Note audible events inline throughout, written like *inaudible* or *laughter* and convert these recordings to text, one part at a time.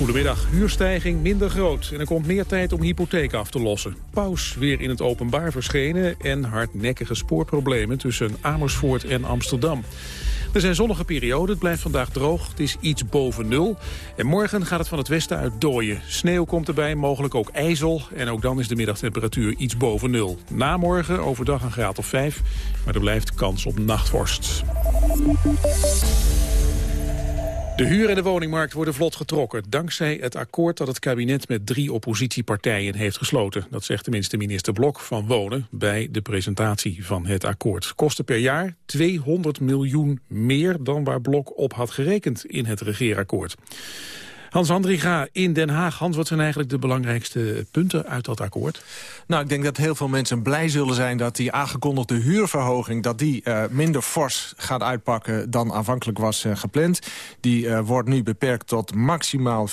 Goedemiddag. Huurstijging minder groot en er komt meer tijd om hypotheek af te lossen. Paus weer in het openbaar verschenen en hardnekkige spoorproblemen tussen Amersfoort en Amsterdam. Er zijn zonnige perioden, het blijft vandaag droog, het is iets boven nul. En morgen gaat het van het westen uit dooien. Sneeuw komt erbij, mogelijk ook ijzel. En ook dan is de middagtemperatuur iets boven nul. Na morgen overdag een graad of 5, maar er blijft kans op nachtvorst. De huur- en de woningmarkt worden vlot getrokken... dankzij het akkoord dat het kabinet met drie oppositiepartijen heeft gesloten. Dat zegt tenminste minister Blok van Wonen bij de presentatie van het akkoord. Kosten per jaar 200 miljoen meer dan waar Blok op had gerekend in het regeerakkoord. Hans Andriga in Den Haag. Hans, wat zijn eigenlijk de belangrijkste punten uit dat akkoord? Nou, ik denk dat heel veel mensen blij zullen zijn dat die aangekondigde huurverhoging... dat die uh, minder fors gaat uitpakken dan aanvankelijk was uh, gepland. Die uh, wordt nu beperkt tot maximaal 4%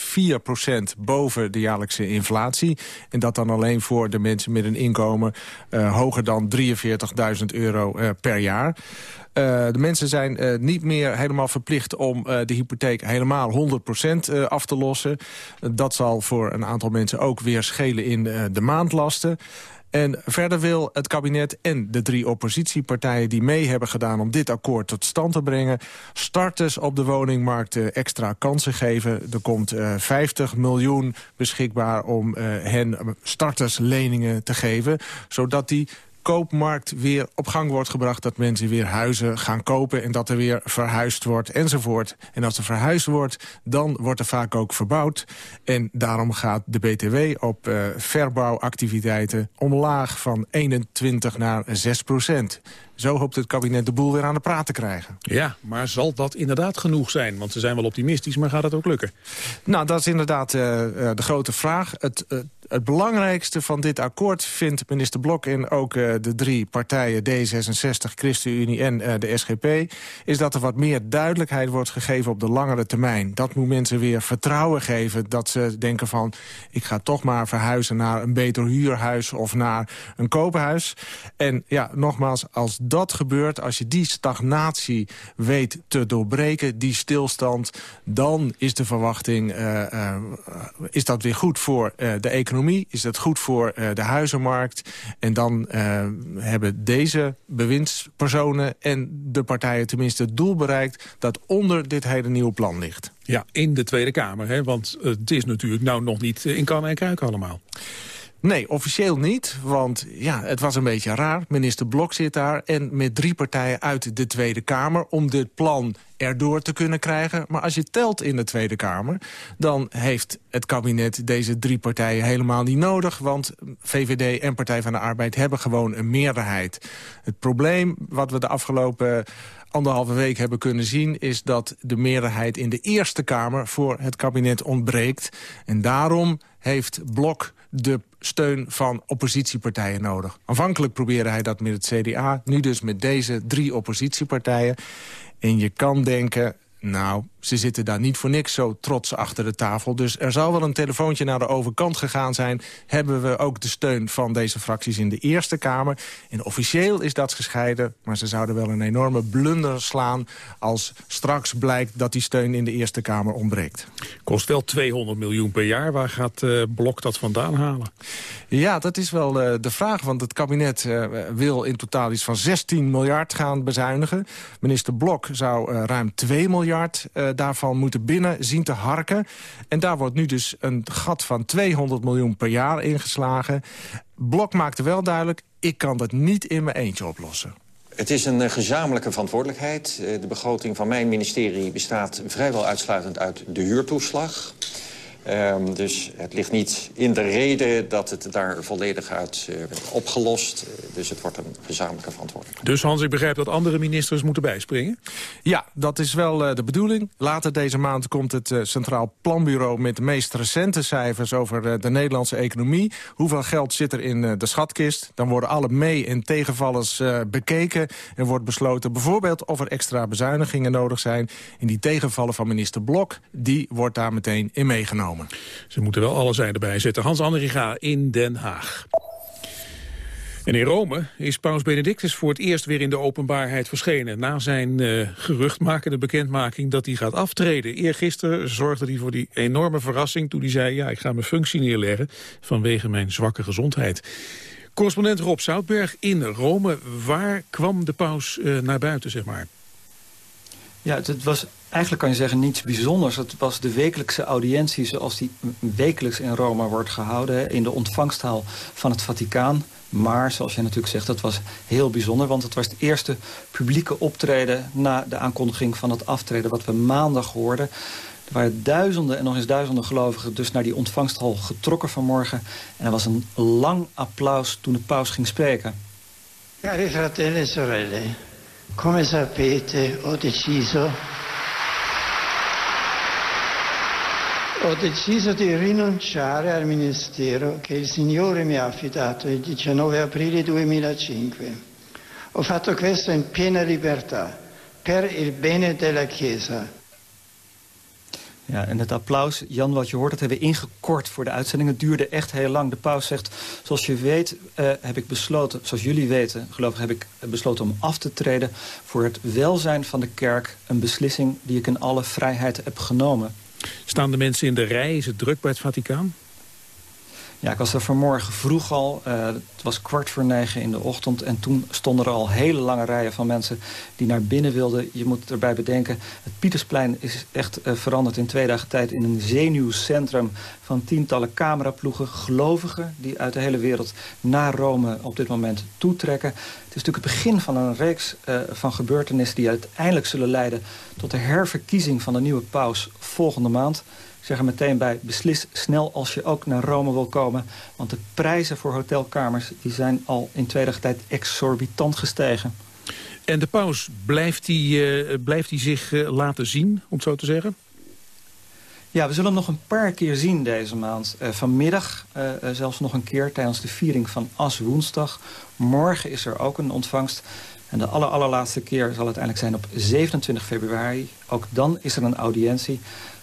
boven de jaarlijkse inflatie. En dat dan alleen voor de mensen met een inkomen hoger dan 43.000 euro per jaar. Uh, de mensen zijn uh, niet meer helemaal verplicht om uh, de hypotheek helemaal 100% af te lossen. dat zal voor een aantal mensen ook weer schelen in de maandlasten. En verder wil het kabinet en de drie oppositiepartijen die mee hebben gedaan om dit akkoord tot stand te brengen, starters op de woningmarkt extra kansen geven. Er komt uh, 50 miljoen beschikbaar om hen startersleningen te geven, zodat die koopmarkt weer op gang wordt gebracht... dat mensen weer huizen gaan kopen en dat er weer verhuisd wordt enzovoort. En als er verhuisd wordt, dan wordt er vaak ook verbouwd. En daarom gaat de BTW op uh, verbouwactiviteiten omlaag van 21 naar 6 procent. Zo hoopt het kabinet de boel weer aan de praat te krijgen. Ja, maar zal dat inderdaad genoeg zijn? Want ze zijn wel optimistisch, maar gaat het ook lukken? Nou, dat is inderdaad uh, de grote vraag. Het, uh, het belangrijkste van dit akkoord vindt minister Blok... en ook uh, de drie partijen D66, ChristenUnie en uh, de SGP... is dat er wat meer duidelijkheid wordt gegeven op de langere termijn. Dat moet mensen weer vertrouwen geven. Dat ze denken van, ik ga toch maar verhuizen naar een beter huurhuis... of naar een koophuis. En ja, nogmaals, als dat gebeurt, als je die stagnatie weet te doorbreken... die stilstand, dan is de verwachting... Uh, is dat weer goed voor de economie is dat goed voor uh, de huizenmarkt. En dan uh, hebben deze bewindspersonen en de partijen tenminste het doel bereikt... dat onder dit hele nieuwe plan ligt. Ja, in de Tweede Kamer, hè? want het is natuurlijk nou nog niet in kan en kruik allemaal. Nee, officieel niet, want ja, het was een beetje raar. Minister Blok zit daar en met drie partijen uit de Tweede Kamer... om dit plan erdoor te kunnen krijgen. Maar als je telt in de Tweede Kamer... dan heeft het kabinet deze drie partijen helemaal niet nodig... want VVD en Partij van de Arbeid hebben gewoon een meerderheid. Het probleem wat we de afgelopen anderhalve week hebben kunnen zien... is dat de meerderheid in de Eerste Kamer voor het kabinet ontbreekt. En daarom heeft Blok de steun van oppositiepartijen nodig. Aanvankelijk probeerde hij dat met het CDA, nu dus met deze drie oppositiepartijen. En je kan denken, nou, ze zitten daar niet voor niks zo trots achter de tafel. Dus er zal wel een telefoontje naar de overkant gegaan zijn. Hebben we ook de steun van deze fracties in de Eerste Kamer. En officieel is dat gescheiden. Maar ze zouden wel een enorme blunder slaan... als straks blijkt dat die steun in de Eerste Kamer ontbreekt. Kost wel 200 miljoen per jaar. Waar gaat uh, Blok dat vandaan halen? Ja, dat is wel uh, de vraag. Want het kabinet uh, wil in totaal iets van 16 miljard gaan bezuinigen. Minister Blok zou ruim 2 miljard daarvan moeten binnen zien te harken. En daar wordt nu dus een gat van 200 miljoen per jaar ingeslagen. Blok maakte wel duidelijk, ik kan dat niet in mijn eentje oplossen. Het is een gezamenlijke verantwoordelijkheid. De begroting van mijn ministerie bestaat vrijwel uitsluitend uit de huurtoeslag. Um, dus het ligt niet in de reden dat het daar volledig uit uh, werd opgelost. Dus het wordt een gezamenlijke verantwoordelijkheid. Dus Hans, ik begrijp dat andere ministers moeten bijspringen? Ja, dat is wel uh, de bedoeling. Later deze maand komt het uh, Centraal Planbureau... met de meest recente cijfers over de Nederlandse economie. Hoeveel geld zit er in de schatkist? Dan worden alle mee- en tegenvallers bekeken. En wordt besloten bijvoorbeeld of er extra bezuinigingen nodig zijn. En die tegenvallen van minister Blok, die wordt daar meteen in meegenomen. Ze moeten wel alle zijn erbij zetten. Hans Andriga in Den Haag. En in Rome is paus Benedictus voor het eerst weer in de openbaarheid verschenen... na zijn uh, geruchtmakende bekendmaking dat hij gaat aftreden. Eergisteren zorgde hij voor die enorme verrassing toen hij zei... ja, ik ga mijn functie neerleggen vanwege mijn zwakke gezondheid. Correspondent Rob Zoutberg in Rome. Waar kwam de paus uh, naar buiten, zeg maar? Ja, het, was eigenlijk kan je zeggen niets bijzonders. Het was de wekelijkse audiëntie zoals die wekelijks in Rome wordt gehouden... in de ontvangsthal van het Vaticaan. Maar, zoals jij natuurlijk zegt, dat was heel bijzonder... want het was het eerste publieke optreden na de aankondiging van het aftreden... wat we maandag hoorden. Er waren duizenden en nog eens duizenden gelovigen... dus naar die ontvangsthal getrokken vanmorgen. En er was een lang applaus toen de paus ging spreken. Cari fratelli e sorelle, come sapete ho deciso Ho deciso di rinunciare al ministero che il Signore mi ha affidato il 19 aprile 2005. Ho fatto questo in piena libertà, per il bene della Chiesa. Ja, en het applaus, Jan, wat je hoort, dat hebben we ingekort voor de uitzending. Het duurde echt heel lang. De paus zegt, zoals je weet uh, heb ik besloten, zoals jullie weten, geloof ik, heb ik besloten om af te treden voor het welzijn van de kerk. Een beslissing die ik in alle vrijheid heb genomen. Staan de mensen in de rij? Is het druk bij het Vaticaan? Ja, ik was er vanmorgen vroeg al. Uh, het was kwart voor negen in de ochtend. En toen stonden er al hele lange rijen van mensen die naar binnen wilden. Je moet erbij bedenken, het Pietersplein is echt uh, veranderd in twee dagen tijd... in een zenuwcentrum van tientallen cameraploegen. Gelovigen die uit de hele wereld naar Rome op dit moment toetrekken. Het is natuurlijk het begin van een reeks uh, van gebeurtenissen... die uiteindelijk zullen leiden tot de herverkiezing van de nieuwe paus volgende maand zeg er meteen bij, beslis snel als je ook naar Rome wil komen. Want de prijzen voor hotelkamers die zijn al in twee dagen tijd exorbitant gestegen. En de paus, blijft hij uh, blijft zich uh, laten zien, om het zo te zeggen? Ja, we zullen hem nog een paar keer zien deze maand. Uh, vanmiddag zelfs nog een keer tijdens de viering van As woensdag. Morgen is er ook een ontvangst. En de aller, allerlaatste keer zal uiteindelijk zijn op 27 februari. Ook dan is er een audiëntie.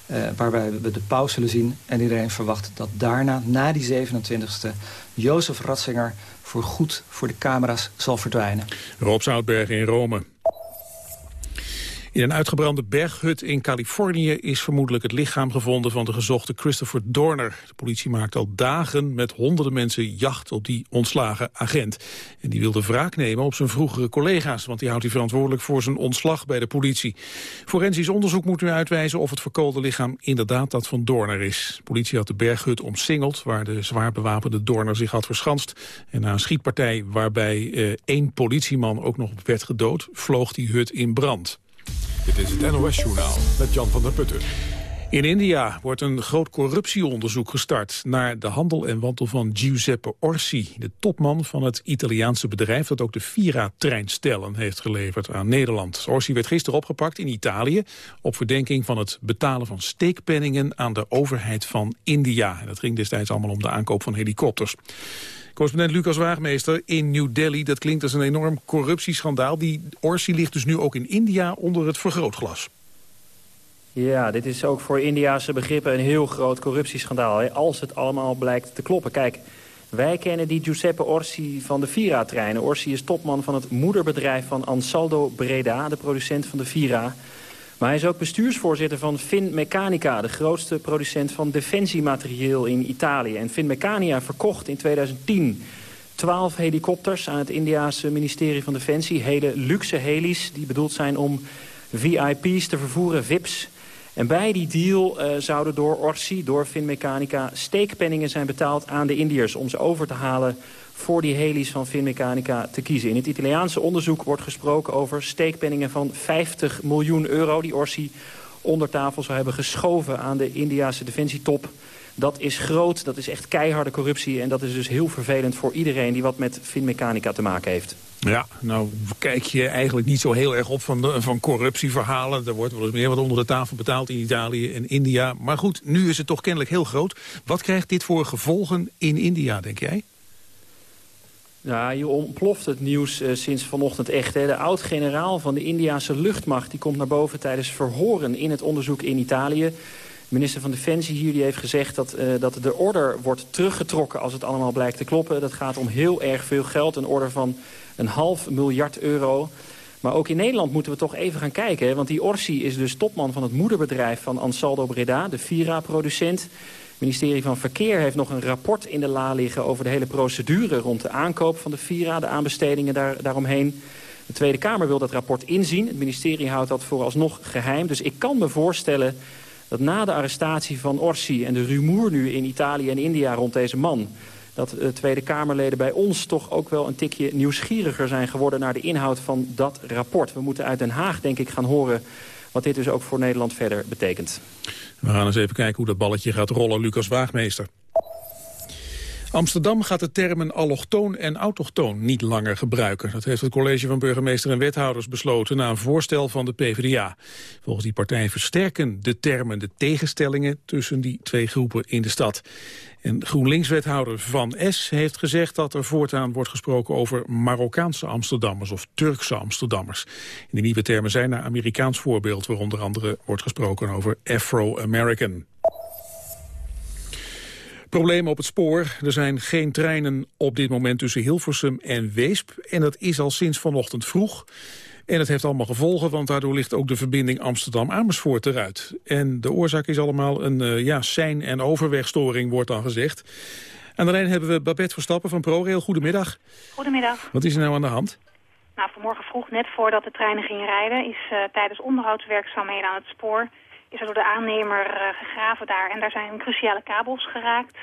Uh, waarbij we de paus zullen zien. En iedereen verwacht dat daarna, na die 27e... Jozef Ratzinger voor goed voor de camera's zal verdwijnen. Rob Zoutberg in Rome. In een uitgebrande berghut in Californië is vermoedelijk het lichaam gevonden van de gezochte Christopher Dorner. De politie maakt al dagen met honderden mensen jacht op die ontslagen agent. En die wilde wraak nemen op zijn vroegere collega's, want die houdt hij verantwoordelijk voor zijn ontslag bij de politie. Forensisch onderzoek moet nu uitwijzen of het verkoolde lichaam inderdaad dat van Dorner is. De politie had de berghut omsingeld, waar de zwaar bewapende Dorner zich had verschanst. En na een schietpartij waarbij eh, één politieman ook nog werd gedood, vloog die hut in brand. Dit is het NOS-journaal met Jan van der Putten. In India wordt een groot corruptieonderzoek gestart naar de handel en wandel van Giuseppe Orsi, de topman van het Italiaanse bedrijf dat ook de Vira-treinstellen heeft geleverd aan Nederland. Orsi werd gisteren opgepakt in Italië op verdenking van het betalen van steekpenningen aan de overheid van India. Dat ging destijds allemaal om de aankoop van helikopters. Correspondent Lucas Waagmeester in New Delhi. Dat klinkt als een enorm corruptieschandaal. Die Orsi ligt dus nu ook in India onder het vergrootglas. Ja, dit is ook voor Indiase begrippen een heel groot corruptieschandaal. Als het allemaal blijkt te kloppen. Kijk, wij kennen die Giuseppe Orsi van de Vira-treinen. Orsi is topman van het moederbedrijf van Ansaldo Breda, de producent van de Vira. Maar hij is ook bestuursvoorzitter van Finmeccanica... de grootste producent van defensiematerieel in Italië. En Finmeccanica verkocht in 2010 12 helikopters aan het Indiase ministerie van Defensie. Hele luxe helis die bedoeld zijn om VIP's te vervoeren, VIP's. En bij die deal uh, zouden door Orsi, door Finmeccanica... steekpenningen zijn betaald aan de Indiërs... om ze over te halen voor die helis van Finmeccanica te kiezen. In het Italiaanse onderzoek wordt gesproken over steekpenningen van 50 miljoen euro... die Orsi onder tafel zou hebben geschoven aan de Indiase defensietop. Dat is groot, dat is echt keiharde corruptie... en dat is dus heel vervelend voor iedereen die wat met Finmeccanica te maken heeft. Ja, nou kijk je eigenlijk niet zo heel erg op van, van corruptieverhalen. Er wordt wel eens meer wat onder de tafel betaald in Italië en India. Maar goed, nu is het toch kennelijk heel groot. Wat krijgt dit voor gevolgen in India, denk jij? Ja, je ontploft het nieuws uh, sinds vanochtend echt. Hè. De oud-generaal van de Indiase luchtmacht die komt naar boven tijdens verhoren in het onderzoek in Italië. De minister van Defensie hier die heeft gezegd dat, uh, dat de order wordt teruggetrokken als het allemaal blijkt te kloppen. Dat gaat om heel erg veel geld, een order van een half miljard euro. Maar ook in Nederland moeten we toch even gaan kijken. Want die Orsi is dus topman van het moederbedrijf van Ansaldo Breda, de Vira-producent. Ministerie van Verkeer heeft nog een rapport in de la liggen... over de hele procedure rond de aankoop van de Vira, de aanbestedingen daar, daaromheen. De Tweede Kamer wil dat rapport inzien. Het ministerie houdt dat vooralsnog geheim. Dus ik kan me voorstellen dat na de arrestatie van Orsi en de rumoer nu in Italië en India rond deze man dat de Tweede Kamerleden bij ons toch ook wel een tikje nieuwsgieriger zijn geworden naar de inhoud van dat rapport. We moeten uit Den Haag denk ik gaan horen wat dit dus ook voor Nederland verder betekent. We gaan eens even kijken hoe dat balletje gaat rollen, Lucas Waagmeester. Amsterdam gaat de termen allochtoon en autochtoon niet langer gebruiken. Dat heeft het college van burgemeester en wethouders besloten na een voorstel van de PvdA. Volgens die partij versterken de termen de tegenstellingen tussen die twee groepen in de stad. En GroenLinks-wethouder Van S heeft gezegd dat er voortaan wordt gesproken over Marokkaanse Amsterdammers of Turkse Amsterdammers. In de nieuwe termen zijn naar Amerikaans voorbeeld, waar onder andere wordt gesproken over Afro-American. Problemen op het spoor. Er zijn geen treinen op dit moment tussen Hilversum en Weesp. En dat is al sinds vanochtend vroeg. En het heeft allemaal gevolgen, want daardoor ligt ook de verbinding Amsterdam-Amersfoort eruit. En de oorzaak is allemaal een uh, ja, sein- en overwegstoring, wordt dan gezegd. Aan de lijn hebben we Babette Verstappen van ProRail. Goedemiddag. Goedemiddag. Wat is er nou aan de hand? Nou, vanmorgen vroeg, net voordat de treinen gingen rijden... is uh, tijdens onderhoudswerkzaamheden aan het spoor is er door de aannemer uh, gegraven daar. En daar zijn cruciale kabels geraakt.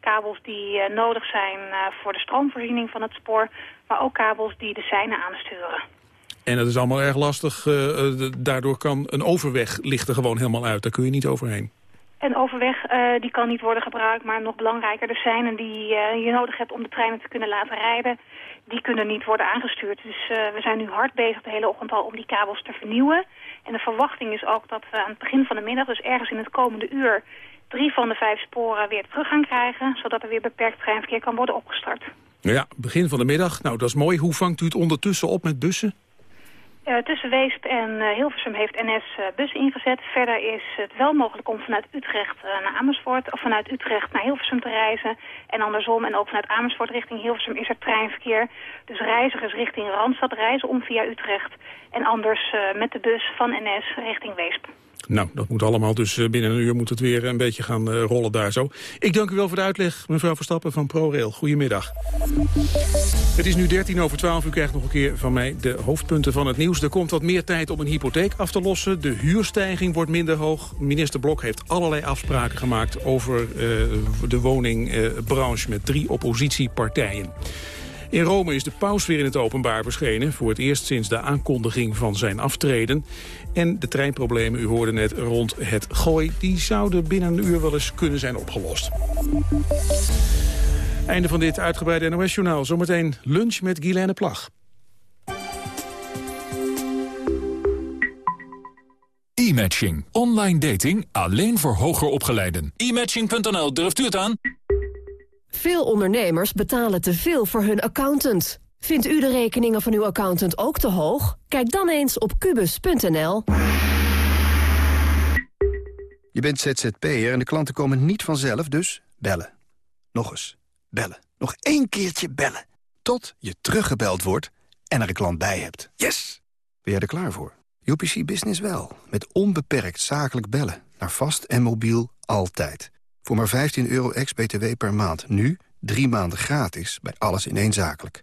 Kabels die uh, nodig zijn uh, voor de stroomvoorziening van het spoor. Maar ook kabels die de seinen aansturen. En dat is allemaal erg lastig. daardoor kan een overweg ligt er gewoon helemaal uit. Daar kun je niet overheen. Een overweg die kan niet worden gebruikt. Maar nog belangrijker, de seinen die je nodig hebt om de treinen te kunnen laten rijden... die kunnen niet worden aangestuurd. Dus we zijn nu hard bezig de hele ochtend al om die kabels te vernieuwen... En de verwachting is ook dat we aan het begin van de middag, dus ergens in het komende uur, drie van de vijf sporen weer terug gaan krijgen, zodat er weer beperkt treinverkeer kan worden opgestart. Ja, begin van de middag. Nou, dat is mooi. Hoe vangt u het ondertussen op met bussen? Uh, tussen Weesp en uh, Hilversum heeft NS uh, bussen ingezet. Verder is het wel mogelijk om vanuit Utrecht naar Amersfoort... of vanuit Utrecht naar Hilversum te reizen. En andersom, en ook vanuit Amersfoort richting Hilversum is er treinverkeer. Dus reizigers richting Randstad reizen om via Utrecht. En anders met de bus van NS richting Weesp. Nou, dat moet allemaal, dus eh, binnen een uur moet het weer een beetje gaan uh, rollen daar zo. Ik dank u wel voor de uitleg, mevrouw Verstappen van ProRail. Goedemiddag. Het is nu 13 over 12, u krijgt nog een keer van mij de hoofdpunten van het nieuws. Er komt wat meer tijd om een hypotheek af te lossen. De huurstijging wordt minder hoog. Minister Blok heeft allerlei afspraken gemaakt over uh, de woningbranche met drie oppositiepartijen. In Rome is de paus weer in het openbaar verschenen... voor het eerst sinds de aankondiging van zijn aftreden. En de treinproblemen, u hoorde net, rond het gooi... die zouden binnen een uur wel eens kunnen zijn opgelost. Einde van dit uitgebreide NOS-journaal. Zometeen lunch met Guylaine Plag. E-matching. Online dating alleen voor hoger opgeleiden. E-matching.nl, durft u het aan? Veel ondernemers betalen te veel voor hun accountant. Vindt u de rekeningen van uw accountant ook te hoog? Kijk dan eens op kubus.nl. Je bent ZZP'er en de klanten komen niet vanzelf, dus bellen. Nog eens, bellen. Nog één keertje bellen. Tot je teruggebeld wordt en er een klant bij hebt. Yes! Ben jij er klaar voor? UPC Business wel. Met onbeperkt zakelijk bellen. Naar vast en mobiel altijd. Voor maar 15 euro ex-BTW per maand. Nu drie maanden gratis bij alles in één zakelijk.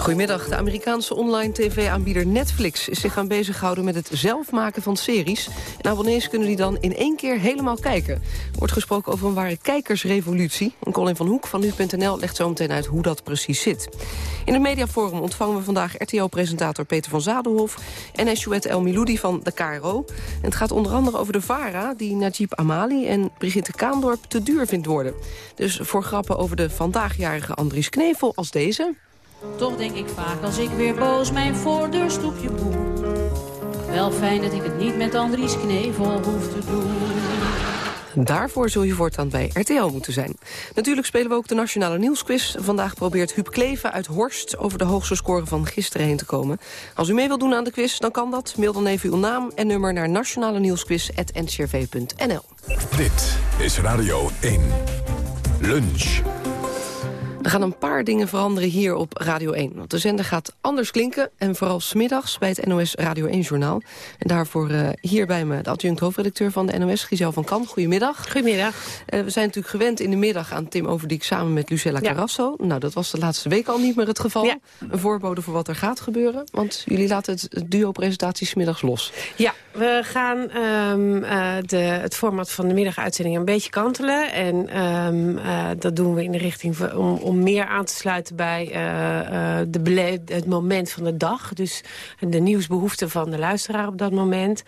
Goedemiddag. De Amerikaanse online tv-aanbieder Netflix is zich gaan bezighouden met het zelf maken van series. En abonnees kunnen die dan in één keer helemaal kijken. Er wordt gesproken over een ware kijkersrevolutie. En Colin van Hoek van nu.nl legt zo meteen uit hoe dat precies zit. In het mediaforum ontvangen we vandaag RTO-presentator Peter van Zadelhof... en Eshuet El Miloudi van de. En het gaat onder andere over de VARA... die Najib Amali en Brigitte Kaandorp te duur vindt worden. Dus voor grappen over de vandaagjarige Andries Knevel als deze... Toch denk ik vaak als ik weer boos mijn voordeurstoepje boem. Wel fijn dat ik het niet met Andries Knevel hoef te doen. Daarvoor zul je voortaan bij RTL moeten zijn. Natuurlijk spelen we ook de Nationale Nieuwsquiz. Vandaag probeert Huub Kleven uit Horst over de hoogste score van gisteren heen te komen. Als u mee wilt doen aan de quiz, dan kan dat. Mail dan even uw naam en nummer naar nationale nieuwsquiz.ncrv.nl. Dit is Radio 1. Lunch. Er gaan een paar dingen veranderen hier op Radio 1. Want de zender gaat anders klinken. En vooral smiddags bij het NOS Radio 1-journaal. En daarvoor uh, hier bij me de adjunct hoofdredacteur van de NOS, Giselle van Kan. Goedemiddag. Goedemiddag. Uh, we zijn natuurlijk gewend in de middag aan Tim Overdiek samen met Lucella ja. Carrasso. Nou, dat was de laatste week al niet meer het geval. Ja. Een voorbode voor wat er gaat gebeuren. Want jullie laten het duo-presentatie smiddags los. Ja, we gaan um, uh, de, het format van de middaguitzending een beetje kantelen. En um, dat doen we in de richting van, om om meer aan te sluiten bij uh, uh, de het moment van de dag. Dus de nieuwsbehoeften van de luisteraar op dat moment.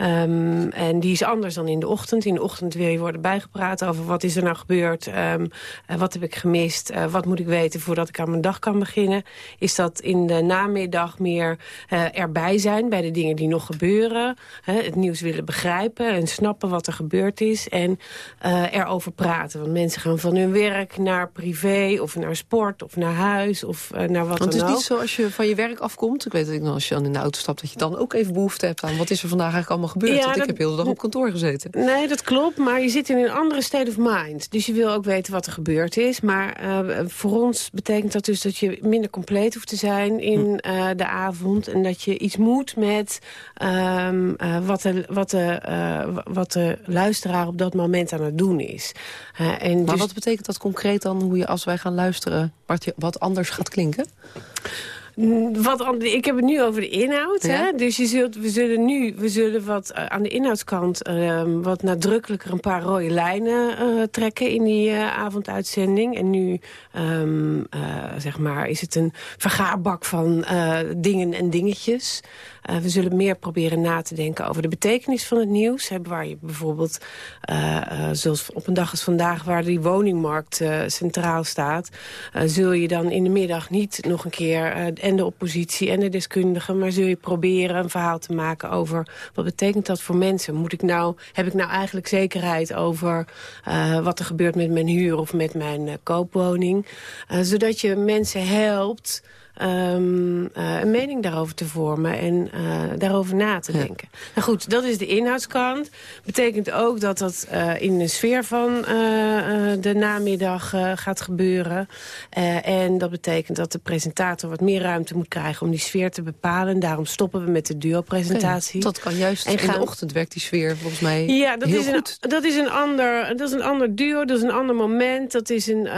Um, en die is anders dan in de ochtend. In de ochtend wil je worden bijgepraat over wat is er nou gebeurd. Um, wat heb ik gemist? wat moet ik weten voordat ik aan mijn dag kan beginnen? Is dat in de namiddag meer erbij zijn bij de dingen die nog gebeuren. het nieuws willen begrijpen en snappen wat er gebeurd is. En erover praten. Want mensen gaan van hun werk naar privé of naar sport of naar huis of uh, naar wat Want dan het is ook. niet zo als je van je werk afkomt. Ik weet dat ik nog als je dan in de auto stapt... dat je dan ook even behoefte hebt aan wat is er vandaag eigenlijk allemaal gebeurd. Ja, Want ik heb heel de dag op kantoor gezeten. Nee, dat klopt, maar je zit in een andere state of mind. Dus je wil ook weten wat er gebeurd is. Maar eh, voor ons betekent dat dus dat je minder compleet hoeft te zijn in eh, de avond. En dat je iets moet met ehm, eh, wat, de, wat, de, eh, wat de luisteraar op dat moment aan het doen is. Eh, en Maar dus- wat betekent dat concreet dan, hoe je als wij gaan luisteren... wat, je, wat anders gaat klinken? Mm, Wat, ik heb het nu over de inhoud. Ja. Hè? Dus je zult, we zullen nu we zullen wat, eh, aan de inhoudskant ehm, wat nadrukkelijker een paar rode lijnen eh, trekken in die eh, avonduitzending. En nu ehm, eh, zeg maar, is het een vergaarbak van dingen en dingetjes. Eh, we zullen meer proberen na te denken over de betekenis van het nieuws. Hè, waar je bijvoorbeeld, eh, eh, zoals op een dag als vandaag... waar die woningmarkt centraal staat... zul je dan in de middag niet nog een keer... en de oppositie en de deskundigen... maar zul je proberen een verhaal te maken over... wat betekent dat voor mensen? Moet ik nou, heb ik nou eigenlijk zekerheid over wat er gebeurt met mijn huur... of met mijn koopwoning? Zodat je mensen helpt ehm, eh, een mening daarover te vormen en eh, daarover na te denken. Nou goed, dat is de inhoudskant. Betekent ook dat dat eh, in de sfeer van de namiddag gaat gebeuren. En dat betekent dat de presentator wat meer ruimte moet krijgen om die sfeer te bepalen. Daarom stoppen we met de duo-presentatie. Dat kan juist En in de ochtend werkt die sfeer volgens mij ja, dat heel is, een, dat, is een ander, dat is een ander duo, dat is een ander moment. Dat is een,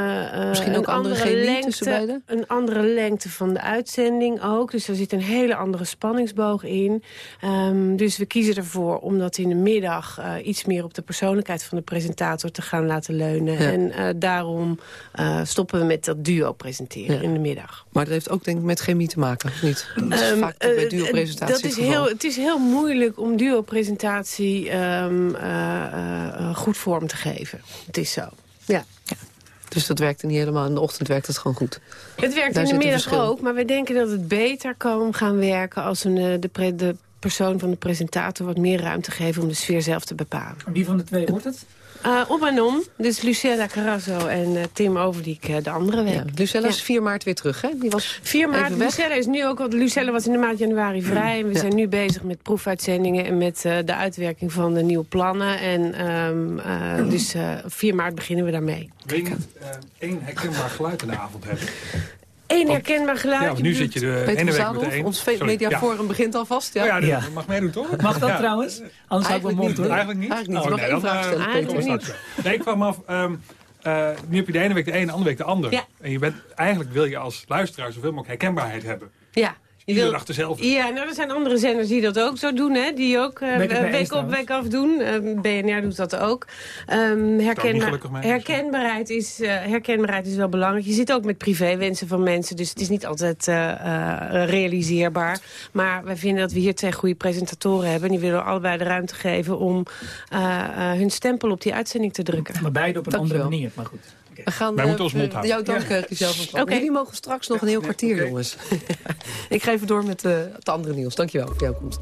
Misschien ook een andere andere lengte? Een andere lengte van de uitzending ook. Dus er zit een hele andere spanningsboog in. Ehm, dus we kiezen ervoor om dat in de middag eh, iets meer op de persoonlijkheid van de presentator te gaan laten leunen. Ja. En eh, daarom eh, stoppen we met dat duo presenteren Ja. in de middag. Maar dat heeft ook denk ik met chemie te maken, of niet? Dat is Ehm, vaak bij duo-presentatie dat is het heel, Het is heel moeilijk om duo-presentatie ehm, eh, eh, eh, goed vorm te geven. Het is zo. Ja. Dus dat werkte niet helemaal. In de ochtend werkt het gewoon goed. Het werkt Daar in de middag verschil. ook, maar wij denken dat het beter kan gaan werken... als een, eh, de, pre- de persoon van de presentator wat meer ruimte geven... om de sfeer zelf te bepalen. Wie van de twee wordt het? Eh op en om, dus Lucella Carrasso en eh, Tim Overdiek eh, de andere week. Ja, Lucella is 4 maart weer terug, hè? Die was 4 maart, even weg. Lucella is nu ook, want Lucella was in de maand januari vrij. En we Ja. zijn nu bezig met proefuitzendingen en met eh, de uitwerking van de nieuwe plannen. En ehm, eh, dus eh 4 maart beginnen we daarmee. Wil je niet eh, één herkenbaar geluid in de avond hebben? Eén herkenbaar geluid. Ja, nu zit je de Peter ene week met Zadelhoff, de één. ons mediaforum begint alvast. Ja. Oh ja, dat Ja. mag meedoen, toch? Mag dat Ja. trouwens? Anders zou ik mijn Eigenlijk mond niet. Eigenlijk niet? Eigenlijk niet. Mag nee, één dan, vraag eh, stellen, we Peter. wel. Nee, ik kwam af... ehm, eh, nu heb je de ene week de ene, de andere week de andere. Ja. En je bent, eigenlijk wil je als luisteraar zoveel mogelijk herkenbaarheid hebben. Ja. Je Iedereen wil- achter zelf. Ja, nou, er zijn andere zenders die dat ook zo doen. Hè? Die ook eh, week eens op week af doen. Eh, BNR doet dat ook. Ehm, herkenbaar- gelukkig mee herkenbaarheid, is, eh, herkenbaarheid is wel belangrijk. Je zit ook met privéwensen van mensen. Dus het is niet altijd eh, eh, realiseerbaar. Maar wij vinden dat we hier twee goede presentatoren hebben. En die willen allebei de ruimte geven om eh, eh, hun stempel op die uitzending te drukken. Maar beide op een andere manier, maar goed. We gaan Wij eh, moeten ons mond houden. jou danken, Giselle. Jullie mogen straks nog een heel kwartier, jongens. *laughs* Ik ga even door met eh, het andere nieuws. Dankjewel voor jouw komst.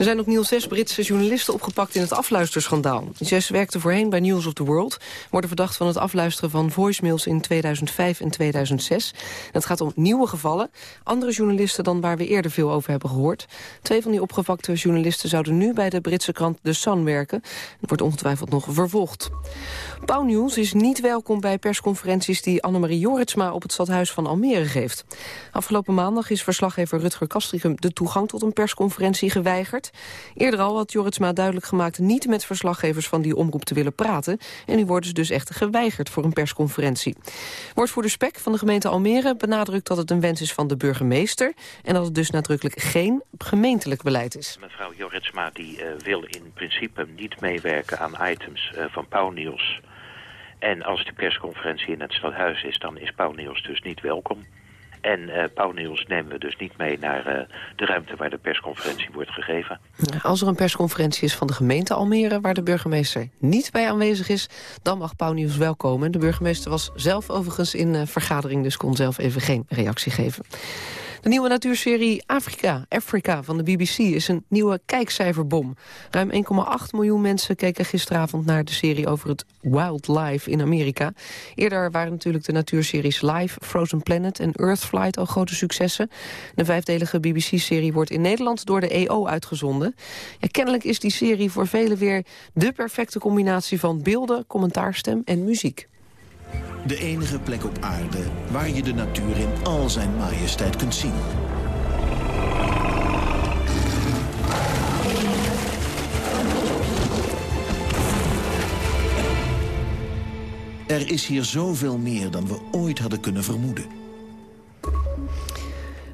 Er zijn opnieuw zes Britse journalisten opgepakt in het afluisterschandaal. Zes werkten voorheen bij News of the World. Worden verdacht van het afluisteren van voicemails in 2005 en 2006. En het gaat om nieuwe gevallen. Andere journalisten dan waar we eerder veel over hebben gehoord. Twee van die opgepakte journalisten zouden nu bij de Britse krant The Sun werken. Het wordt ongetwijfeld nog vervolgd. Pauw News is niet welkom bij persconferenties die Annemarie Joritsma op het stadhuis van Almere geeft. Afgelopen maandag is verslaggever Rutger Kastricum de toegang tot een persconferentie geweigerd. Eerder al had Joritsma duidelijk gemaakt niet met verslaggevers van die omroep te willen praten. En nu worden ze dus echt geweigerd voor een persconferentie. Woordvoerder Spek van de gemeente Almere benadrukt dat het een wens is van de burgemeester. En dat het dus nadrukkelijk geen gemeentelijk beleid is. Mevrouw Joritsma die, eh, wil in principe niet meewerken aan items eh, van Pauw. En als de persconferentie in het stadhuis is, dan is Pauw dus niet welkom. En eh Pauw Nieuws nemen we dus niet mee naar eh, de ruimte waar de persconferentie wordt gegeven. Als er een persconferentie is van de gemeente Almere... waar de burgemeester niet bij aanwezig is... dan mag Pauw Nieuws wel komen. De burgemeester was zelf overigens in eh, vergadering... dus kon zelf even geen reactie geven. De nieuwe natuurserie Afrika, Afrika van de BBC is een nieuwe kijkcijferbom. Ruim 1,8 miljoen mensen keken gisteravond naar de serie over het wildlife in Amerika. Eerder waren natuurlijk de natuurseries Live, Frozen Planet en Earthflight al grote successen. De vijfdelige BBC-serie wordt in Nederland door de EO uitgezonden. Ja, kennelijk is die serie voor velen weer de perfecte combinatie van beelden, commentaarstem en muziek. De enige plek op aarde waar je de natuur in al zijn majesteit kunt zien. Er is hier zoveel meer dan we ooit hadden kunnen vermoeden.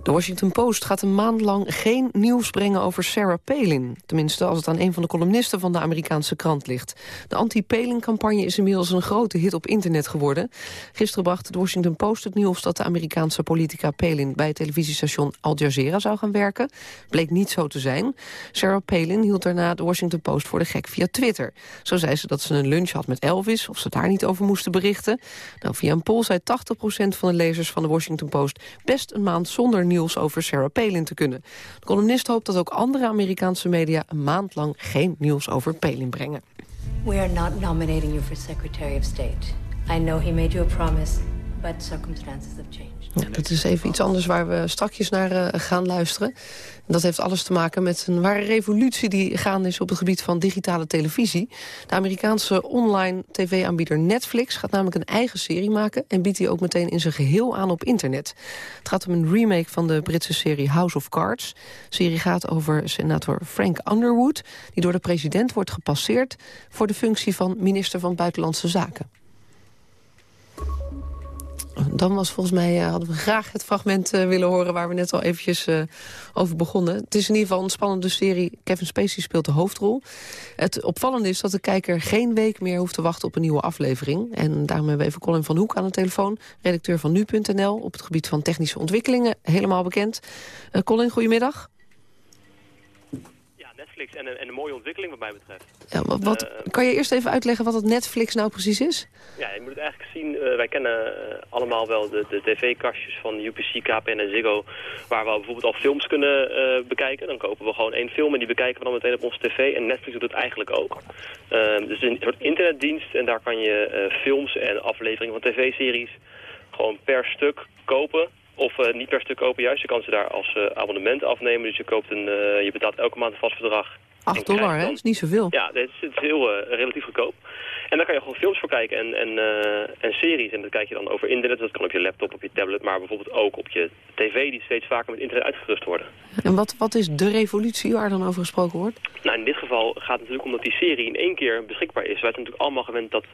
De Washington Post gaat een maand lang geen nieuws brengen over Sarah Palin. Tenminste, als het aan een van de columnisten van de Amerikaanse krant ligt. De anti-Palin-campagne is inmiddels een grote hit op internet geworden. Gisteren bracht de Washington Post het nieuws dat de Amerikaanse politica Palin... bij het televisiestation Al Jazeera zou gaan werken. Bleek niet zo te zijn. Sarah Palin hield daarna de Washington Post voor de gek via Twitter. Zo zei ze dat ze een lunch had met Elvis, of ze daar niet over moesten berichten. Nou, via een poll zei 80% van de lezers van de Washington Post... best een maand zonder nieuws over Sarah Palin te kunnen. De columnist hoopt dat ook andere Amerikaanse media... een maand lang geen nieuws over Palin brengen. We are not nominating you for Secretary of State. I know he made you a promise, but circumstances have changed. Dat is even iets anders waar we strakjes naar eh, gaan luisteren. En dat heeft alles te maken met een ware revolutie die gaande is op het gebied van digitale televisie. De Amerikaanse online tv-aanbieder Netflix gaat namelijk een eigen serie maken en biedt die ook meteen in zijn geheel aan op internet. Het gaat om een remake van de Britse serie House of Cards. De serie gaat over senator Frank Underwood, die door de president wordt gepasseerd voor de functie van minister van Buitenlandse Zaken. Dan was volgens mij, eh, hadden we graag het fragment eh, willen horen... waar we net al eventjes eh, over begonnen. Het is in ieder geval een spannende serie. Kevin Spacey speelt de hoofdrol. Het opvallende is dat de kijker geen week meer hoeft te wachten op een nieuwe aflevering. En daarom hebben we even Colin van Hoek aan de telefoon. Redacteur van Nu.nl op het gebied van technische ontwikkelingen. Helemaal bekend. Colin, goedemiddag. Netflix en een, en een mooie ontwikkeling wat mij betreft. Ja, wat, Eh, kan je eerst even uitleggen wat het Netflix nou precies is? ja, je moet het eigenlijk zien, eh, wij kennen eh, allemaal wel de, de tv-kastjes van UPC, KPN en Ziggo, waar we bijvoorbeeld al films kunnen bekijken. Dan kopen we gewoon één film en die bekijken we dan meteen op onze tv. En Netflix doet het eigenlijk ook. Eh, dus een soort internetdienst en daar kan je films en afleveringen van tv-series gewoon per stuk kopen. Of eh, niet per stuk kopen, juist. Je kan ze daar als eh, abonnement afnemen. Dus je, koopt een, eh, je betaalt elke maand een vast bedrag. 8 En dollar, hè? Dat is niet zoveel. Ja, het is, het is heel relatief goedkoop. En daar kan je gewoon films voor kijken en, en, eh, en series. En dat kijk je dan over internet. Dat kan op je laptop, op je tablet, maar bijvoorbeeld ook op je tv... die steeds vaker met internet uitgerust worden. En wat, wat is de revolutie waar dan over gesproken wordt? Nou, in dit geval gaat het natuurlijk om dat die serie in één keer beschikbaar is. Wij zijn natuurlijk allemaal gewend dat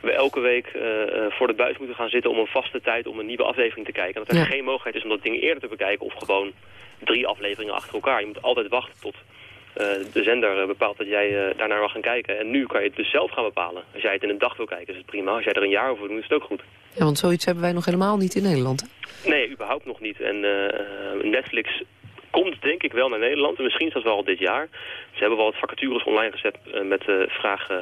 we elke week eh, eh, voor de buis moeten gaan zitten... om een vaste tijd om een nieuwe aflevering te kijken. En dat er Ja. geen mogelijkheid is om dat ding eerder te bekijken... of gewoon drie afleveringen achter elkaar. Je moet altijd wachten tot de zender eh, bepaalt dat jij eh, daarnaar mag gaan kijken. En nu kan je het dus zelf gaan bepalen. Als jij het in een dag wil kijken, is het prima. Als jij er een jaar over doet, is het ook goed. Ja, want zoiets hebben wij nog helemaal niet in Nederland. hè? Nee, überhaupt nog niet. En eh, Netflix komt denk ik wel naar Nederland. En misschien is dat wel al dit jaar. Ze hebben wel wat vacatures online gezet eh, met de vraag eh,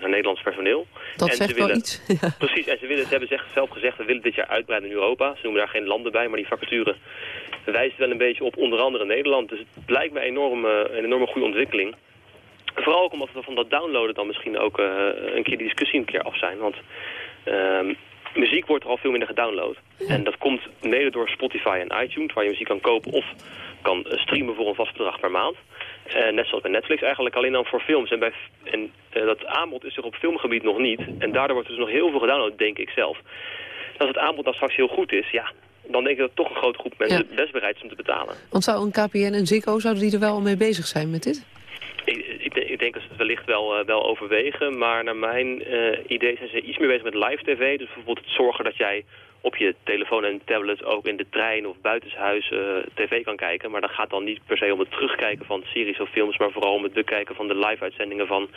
naar Nederlands personeel. Dat En zegt ze wel willen-. *laughs* Precies, en ze, willen, ze hebben zeg- zelf gezegd, we willen dit jaar uitbreiden in Europa. Ze noemen daar geen landen bij, maar die vacature wijst wel een beetje op onder andere Nederland. Dus het lijkt enorm, eh, een enorme goede ontwikkeling. Vooral ook omdat we van dat downloaden dan misschien ook een keer die discussie een keer af zijn. Want ehm, muziek wordt er al veel minder gedownload. En dat komt mede door Spotify en iTunes, waar je muziek kan kopen of kan eh, streamen voor een vast bedrag per maand. Eh, net zoals bij Netflix eigenlijk, alleen dan voor films. En, bij, en eh, dat aanbod is er op filmgebied nog niet. En daardoor wordt er dus nog heel veel gedownload, denk ik zelf. En als het aanbod dan straks heel goed is, ja, dan denk ik dat toch een grote groep mensen best bereid is om te betalen. Want zou een KPN en Ziggo, zouden die er wel mee bezig zijn met dit? Ik, ik, denk- dat ze het wellicht wel, eh, wel overwegen, maar naar mijn eh, idee zijn ze iets meer bezig met live tv. Dus bijvoorbeeld het zorgen dat jij op je telefoon en tablet ook in de trein of buitenshuis eh, tv kan kijken. Maar dat gaat dan niet per se om het terugkijken van series of films, maar vooral om het bekijken van de live-uitzendingen van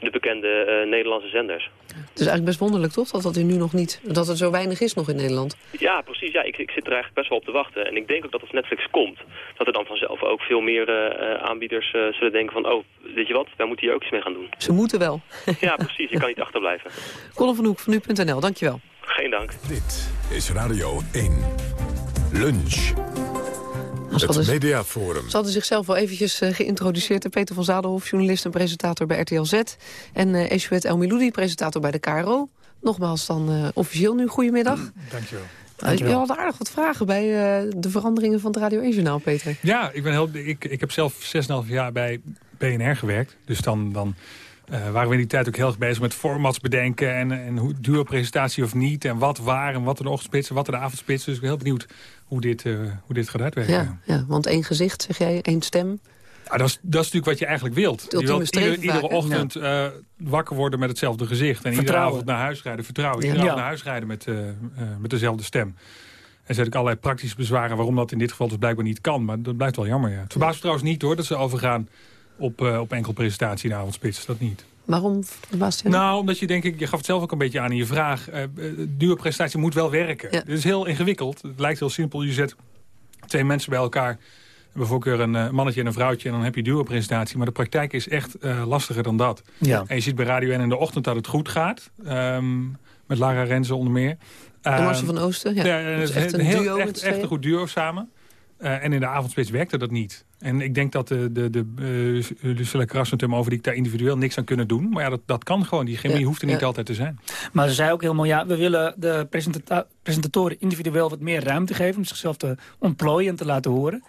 de bekende eh, Nederlandse zenders. Het is eigenlijk best wonderlijk, toch? Dat dat er nu nog niet, dat er zo weinig is nog in Nederland. Ja, precies. Ja, ik, ik zit er eigenlijk best wel op te wachten. En ik denk ook dat als Netflix komt, dat er dan vanzelf ook veel meer eh, aanbieders zullen denken van... oh, weet je wat, wij moeten hier ook iets mee gaan doen. Ze moeten wel. Ja, precies. Je kan niet *laughs* achterblijven. Colin van Hoek van nu.nl, dankjewel. Dank. Dit is Radio 1. Lunch. hadden Het Mediaforum. Ze hadden zichzelf wel eventjes eh, geïntroduceerd. Peter van Zadelhof, journalist en presentator bij RTL Z. En eh Eshuet Elmiloudi, presentator bij de KRO. Nogmaals dan eh, officieel nu, goedemiddag. Dankjewel. Uh, je had aardig wat vragen bij eh, de veranderingen van het Radio 1-journaal, Peter. Ja, ik, ben heel, ik, ik heb zelf 6,5 jaar bij BNR gewerkt. Dus dan, dan eh, waren we in die tijd ook heel erg bezig met formats bedenken. En, en hoe duo presentatie of niet. En wat waar en wat er de ochtendspits en wat er de avondspits. Dus ik ben heel benieuwd hoe dit, eh, hoe dit gaat uitwerken. Ja, ja, want één gezicht, zeg jij, één stem. Ja, dat, is, dat is natuurlijk wat je eigenlijk wilt. Je wilt iedere, ochtend eh, wakker worden met hetzelfde gezicht. En iedere avond naar huis rijden. Vertrouwen. Ja. Iedere avond naar huis rijden met, eh, eh, met dezelfde stem. En zet ik allerlei praktische bezwaren waarom dat in dit geval dus blijkbaar niet kan. Maar dat blijft wel jammer, ja. Het verbaast me trouwens niet hoor dat ze overgaan op, eh, op enkel presentatie in de avondspits. Dat niet. Waarom, Bastiaan? Nou, omdat je denk ik, je gaf het zelf ook een beetje aan in je vraag. eh, eh, duo presentatie moet wel werken. Ja. Het is heel ingewikkeld. Het lijkt heel simpel. Je zet twee mensen bij elkaar. Bijvoorbeeld een eh, mannetje en een vrouwtje. En dan heb je duo presentatie. Maar de praktijk is echt eh, lastiger dan dat. Ja. En je ziet bij Radio 1 in de ochtend dat het goed gaat. Ehm, met Lara Renze onder meer. En Ehm, Marcel van Oosten, ja. ja, Dat is echt een heel, duo echt, een goed duo samen. Eh, en in de avondspits werkte dat niet. En ik denk dat de, de, de uh, Lucilla Krassentum over die ik daar individueel niks aan kunnen doen. Maar ja, dat, dat kan gewoon. Die chemie Ja, hoeft er niet ja. altijd te zijn. Maar ze zei ook helemaal, ja, we willen de presentata- presentatoren individueel wat meer ruimte geven... om zichzelf te ontplooien en te laten horen.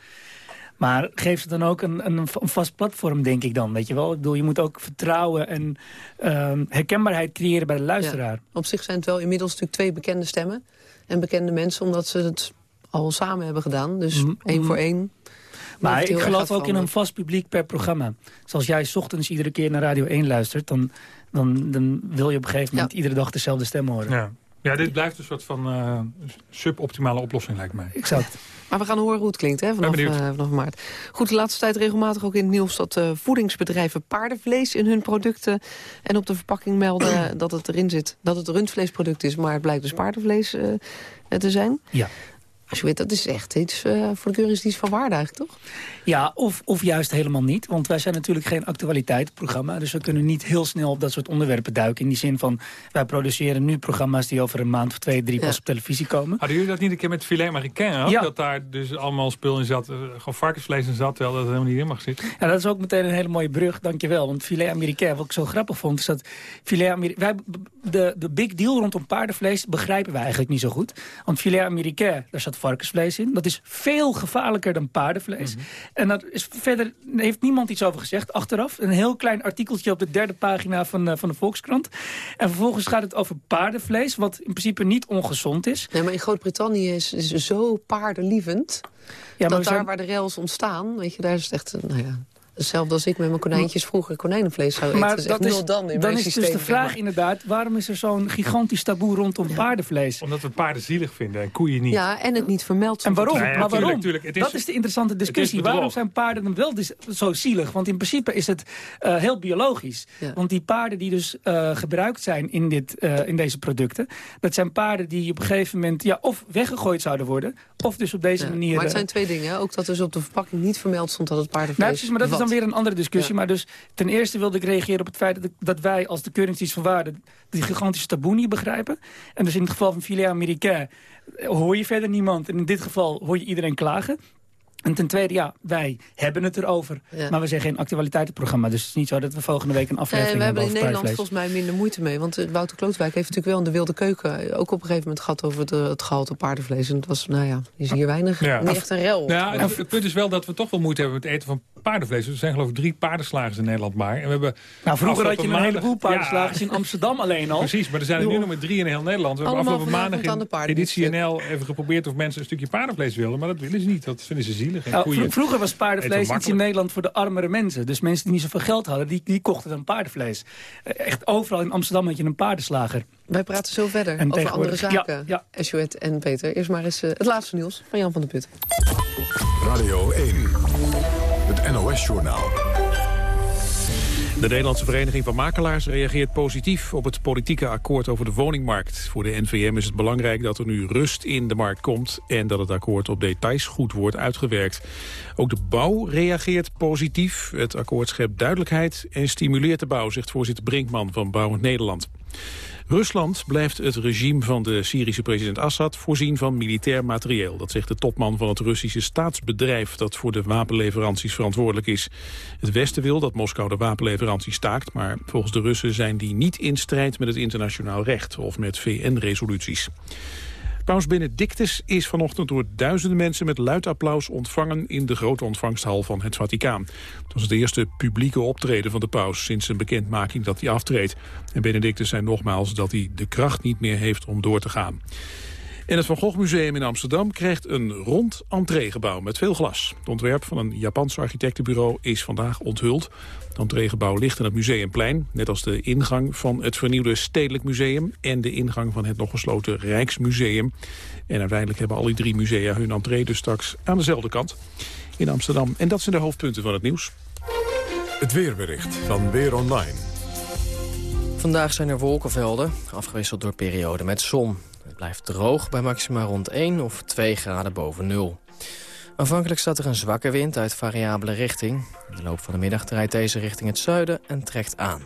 Maar geef ze dan ook een, een, een vast platform, denk ik dan, weet je wel. Ik bedoel, je moet ook vertrouwen en ehm, herkenbaarheid creëren bij de luisteraar. Ja. Op zich zijn het wel inmiddels natuurlijk twee bekende stemmen. En bekende mensen, omdat ze het al samen hebben gedaan. Dus Mm, één mm. voor één. Maar ik geloof ook in een vast publiek per programma. Zoals jij 's ochtends iedere keer naar Radio 1 luistert... dan, dan, dan wil je op een gegeven moment iedere dag dezelfde stem horen. Ja. ja, dit blijft een soort van eh, suboptimale oplossing, lijkt mij. Exact. *laughs* Maar we gaan horen hoe het klinkt hè, vanaf, Ben benieuwd. eh, vanaf maart. Goed, de laatste tijd regelmatig ook in het nieuws... dat eh, voedingsbedrijven paardenvlees in hun producten... en op de verpakking melden *clears throat* dat het erin zit. Dat het rundvleesproduct is, maar het blijkt dus paardenvlees eh, te zijn. Ja. Als je weet, dat is echt iets, eh, voor de keuringsdienst van waarde eigenlijk, toch? Ja, of, of juist helemaal niet. Want wij zijn natuurlijk geen actualiteitenprogramma. Dus we kunnen niet heel snel op dat soort onderwerpen duiken. In die zin van, wij produceren nu programma's... die over een maand of twee, drie pas op televisie komen. Hadden jullie dat niet een keer met filet américain? ook? Ja. Dat daar dus allemaal spul in zat. eh, gewoon varkensvlees in zat, terwijl dat er helemaal niet in mag zitten. Ja, dat is ook meteen een hele mooie brug, dankjewel. Want filet américain, wat ik zo grappig vond... is dat filet américain... Wij, de, de big deal rondom paardenvlees begrijpen wij eigenlijk niet zo goed. Want filet américain, daar zat varkensvlees in. Dat is veel gevaarlijker dan paardenvlees. Mhm. En dat is verder heeft niemand iets over gezegd achteraf. Een heel klein artikeltje op de derde pagina van, eh, van de Volkskrant. En vervolgens gaat het over paardenvlees, wat in principe niet ongezond is. Nee, maar in Groot-Brittannië is, is zo paardenlievend... Ja, maar dat daar zijn- waar de rails ontstaan, weet je, daar is het echt... een- Nou ja, hetzelfde als ik met mijn konijntjes vroeger konijnenvlees zou eten. Maar Dat is dat dan in dan mijn is systeem. dus de vraag maar. inderdaad... waarom is er zo'n gigantisch taboe rondom paardenvlees? Omdat we paarden zielig vinden en koeien niet. Ja, en het niet vermeld. En waarom? Ja, maar waarom? tuurlijk. Het is- dat is de interessante discussie. Waarom zijn paarden dan wel zo zielig? Want in principe is het eh, heel biologisch. Ja. Want die paarden die dus eh, gebruikt zijn in, dit, eh, in deze producten... dat zijn paarden die op een gegeven moment ja, of weggegooid zouden worden... of dus op deze Ja, manier... Maar het zijn twee dingen. Ook dat dus op de verpakking niet vermeld stond dat het paardenvlees nou, precies, maar dat is dan weer een andere discussie. Maar dus ten eerste wilde ik reageren op het feit dat, ik- dat wij als de Keuringsdienst van Waarde die gigantische taboe niet begrijpen. En dus in het geval van Filet Américain eh, hoor je verder niemand. En in dit geval hoor je iedereen klagen. En ten tweede, ja, wij hebben het erover. Ja. Maar we zijn geen actualiteitenprogramma. Dus het is niet zo dat we volgende week een Nee, aflevering we hebben in Nederland volgens mij minder moeite mee. Want eh, Wouter Klootwijk heeft natuurlijk wel in de wilde keuken... ook op een gegeven moment gehad over het, eh, het gehalte paardenvlees. En het was, nou ja, is hier weinig, Ja. niet echt een rel. Nou, het, het punt is wel dat we toch wel moeite hebben met het eten van paardenvlees. Er zijn geloof ik drie paardenslagers in Nederland maar. En we hebben Nou, vroeger had je een afgelopen heleboel paardenslagers in Amsterdam alleen al. Precies, maar er zijn er nu nog maar drie in heel Nederland. We hebben Allemaal afgelopen vanavond maandag in editie NL even geprobeerd of mensen een stukje paardenvlees wilden. Maar dat willen ze niet. Dat vinden ze zielig. En Nou, koeien. vro- vroeger was paardenvlees iets in. Nederland voor de armere mensen. Dus mensen die niet zoveel geld hadden, die, die kochten dan paardenvlees. Eh, Echt overal in Amsterdam had je een paardenslager. Wij praten zo verder En over andere zaken. Ja, Esjuet en Peter. Eerst maar eens eh, het laatste nieuws van Jan van der Put. Radio 1. NOS-journaal. De Nederlandse Vereniging van Makelaars reageert positief op het politieke akkoord over de woningmarkt. Voor de NVM is het belangrijk dat er nu rust in de markt komt en dat het akkoord op details goed wordt uitgewerkt. Ook de bouw reageert positief. Het akkoord schept duidelijkheid en stimuleert de bouw, zegt voorzitter Brinkman van Bouwend Nederland. Rusland blijft het regime van de Syrische president Assad voorzien van militair materieel. Dat zegt de topman van het Russische staatsbedrijf dat voor de wapenleveranties verantwoordelijk is. Het Westen wil dat Moskou de wapenleveranties staakt, maar volgens de Russen zijn die niet in strijd met het internationaal recht of met VN-resoluties. Paus Benedictus is vanochtend door duizenden mensen met luid applaus ontvangen in de grote ontvangsthal van het Vaticaan. Het was het eerste publieke optreden van de paus sinds zijn bekendmaking dat hij aftreedt. En Benedictus zei nogmaals dat hij de kracht niet meer heeft om door te gaan. En het Van Gogh Museum in Amsterdam krijgt een rond entreegebouw met veel glas. Het ontwerp van een Japans architectenbureau is vandaag onthuld. Het entreegebouw ligt in het Museumplein, net als de ingang van het vernieuwde Stedelijk Museum en de ingang van het nog gesloten Rijksmuseum. En uiteindelijk hebben al die drie musea hun entree dus straks aan dezelfde kant in Amsterdam. En dat zijn de hoofdpunten van het nieuws. Het weerbericht van Weer Online. Vandaag zijn er wolkenvelden, afgewisseld door perioden met zon. Het blijft droog bij maxima rond 1 of 2 graden boven nul. Aanvankelijk staat er een zwakke wind uit variabele richting. In de loop van de middag draait deze richting het zuiden en trekt aan.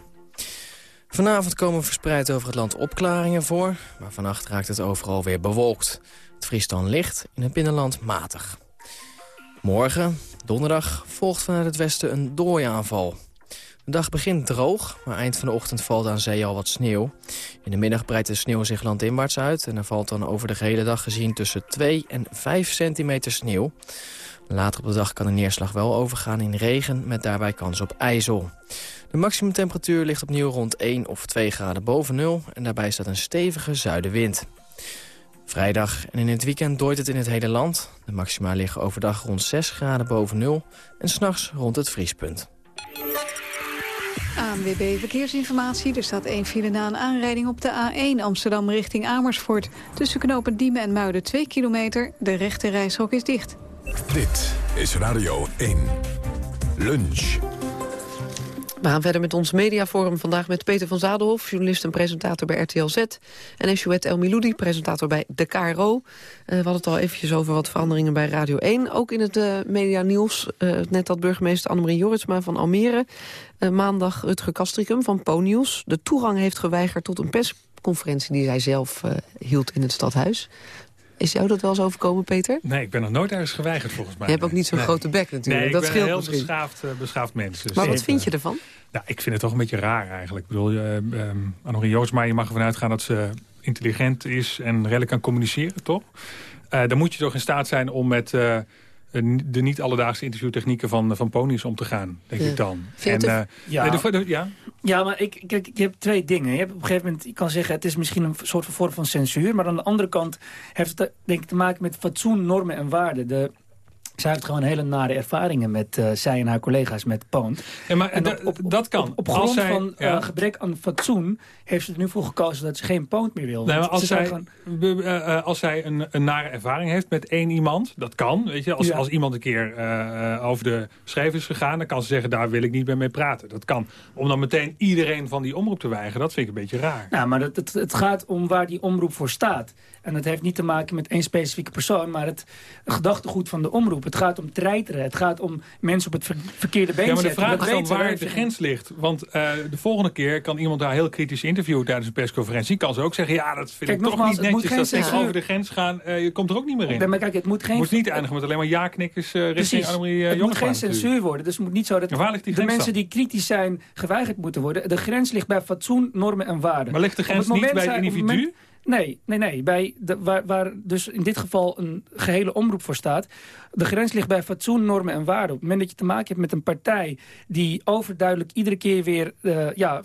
Vanavond komen verspreid over het land opklaringen voor... maar vannacht raakt het overal weer bewolkt. Het vriest dan licht, in het binnenland matig. Morgen, donderdag, volgt vanuit het westen een dooiaanval. De dag begint droog, maar eind van de ochtend valt aan zee al wat sneeuw. In de middag breidt de sneeuw zich landinwaarts uit... en er valt dan over de gehele dag gezien tussen 2 en 5 centimeter sneeuw. Later op de dag kan de neerslag wel overgaan in regen... met daarbij kans op ijzel. De maximumtemperatuur ligt opnieuw rond 1 of 2 graden boven nul... en daarbij staat een stevige zuidenwind. Vrijdag en in het weekend dooit het in het hele land. De maxima liggen overdag rond 6 graden boven nul... en s'nachts rond het vriespunt. ANWB Verkeersinformatie. Er staat één file na een aanrijding op de A1 Amsterdam richting Amersfoort. Tussen knopen Diemen en Muiden 2 kilometer. De rechte reishok is dicht. Dit is Radio 1. Lunch. We gaan verder met ons mediaforum vandaag met Peter van Zadelhof... journalist en presentator bij RTL Z. En Eshuet El Miloudi, presentator bij de KRO. Eh, we hadden het al eventjes over wat veranderingen bij Radio 1. Ook in het uh, medianieuws. Uh, net had burgemeester Annemarie Jorritsma van Almere... Maandag Rutger Kastricum van Po-nieuws... de toegang heeft geweigerd tot een persconferentie... die zij zelf hield in het stadhuis. Is jou dat wel eens overkomen, Peter? Nee, ik ben nog nooit ergens geweigerd volgens mij. Je hebt ook niet zo'n nee. grote bek natuurlijk. Nee, dat ik ben een heel misschien. beschaafd, uh, beschaafd mens. Dus maar wat vind je ervan? Nou, ik vind het toch een beetje raar eigenlijk. Ik bedoel, uh, um, Annemarie je mag ervan uitgaan dat ze intelligent is en redelijk kan communiceren, toch? Uh, dan moet je toch in staat zijn om met de niet-alledaagse interviewtechnieken van, van ponies om te gaan, denk Ja. ik dan. En, eh, Ja. de- de- ja? Ja, maar ik, kijk, je hebt twee dingen. Je hebt op een gegeven moment, je kan zeggen, het is misschien een soort van vorm van censuur. Maar aan de andere kant heeft het eh, denk ik te maken met fatsoen, normen en waarden. De, zij heeft gewoon hele nare ervaringen met eh, zij en haar collega's met Poont. Ja, maar En da- dat kan. Op, op grond zij- van eh, gebrek aan fatsoen heeft ze er nu voor gekozen dat ze geen Poont meer wil. Nee, maar als zij, gewoon- eh, als zij een, een nare ervaring heeft met één iemand, dat kan. Weet je? Als, Ja. als iemand een keer over de schreef is gegaan, dan kan ze zeggen, daar wil ik niet meer mee praten. Dat kan. Om dan meteen iedereen van die omroep te weigeren, dat vind ik een beetje raar. Nou, maar het, het, het gaat om waar die omroep voor staat. En dat heeft niet te maken met één specifieke persoon, maar het gedachtegoed van de omroep. Het gaat om treiteren, het gaat om mensen op het ver- verkeerde been Ja, maar de zetten. vraag is dan waar de grens ligt. Want eh, de volgende keer kan iemand daar heel kritisch interviewen tijdens een persconferentie. Kan ze ook zeggen, ja, dat vind Kijk, ik toch niet netjes dat censuur- over de grens gaan. Eh, je komt er ook niet meer in. Maar kijk, het moet geen... moet niet eindigen met alleen maar ja-knikkers eh, richting. Annemarie uh, het moet geen censuur worden. Dus het moet niet zo dat de mensen dan? die kritisch zijn geweigerd moeten worden. De grens ligt bij fatsoen, normen en waarden. Maar ligt de grens niet bij het individu? Nee, nee, nee. Bij de, waar, waar dus in dit geval een gehele omroep voor staat. De grens ligt bij fatsoen, normen en waarden. Op het moment dat je te maken hebt met een partij... die overduidelijk iedere keer weer eh, ja,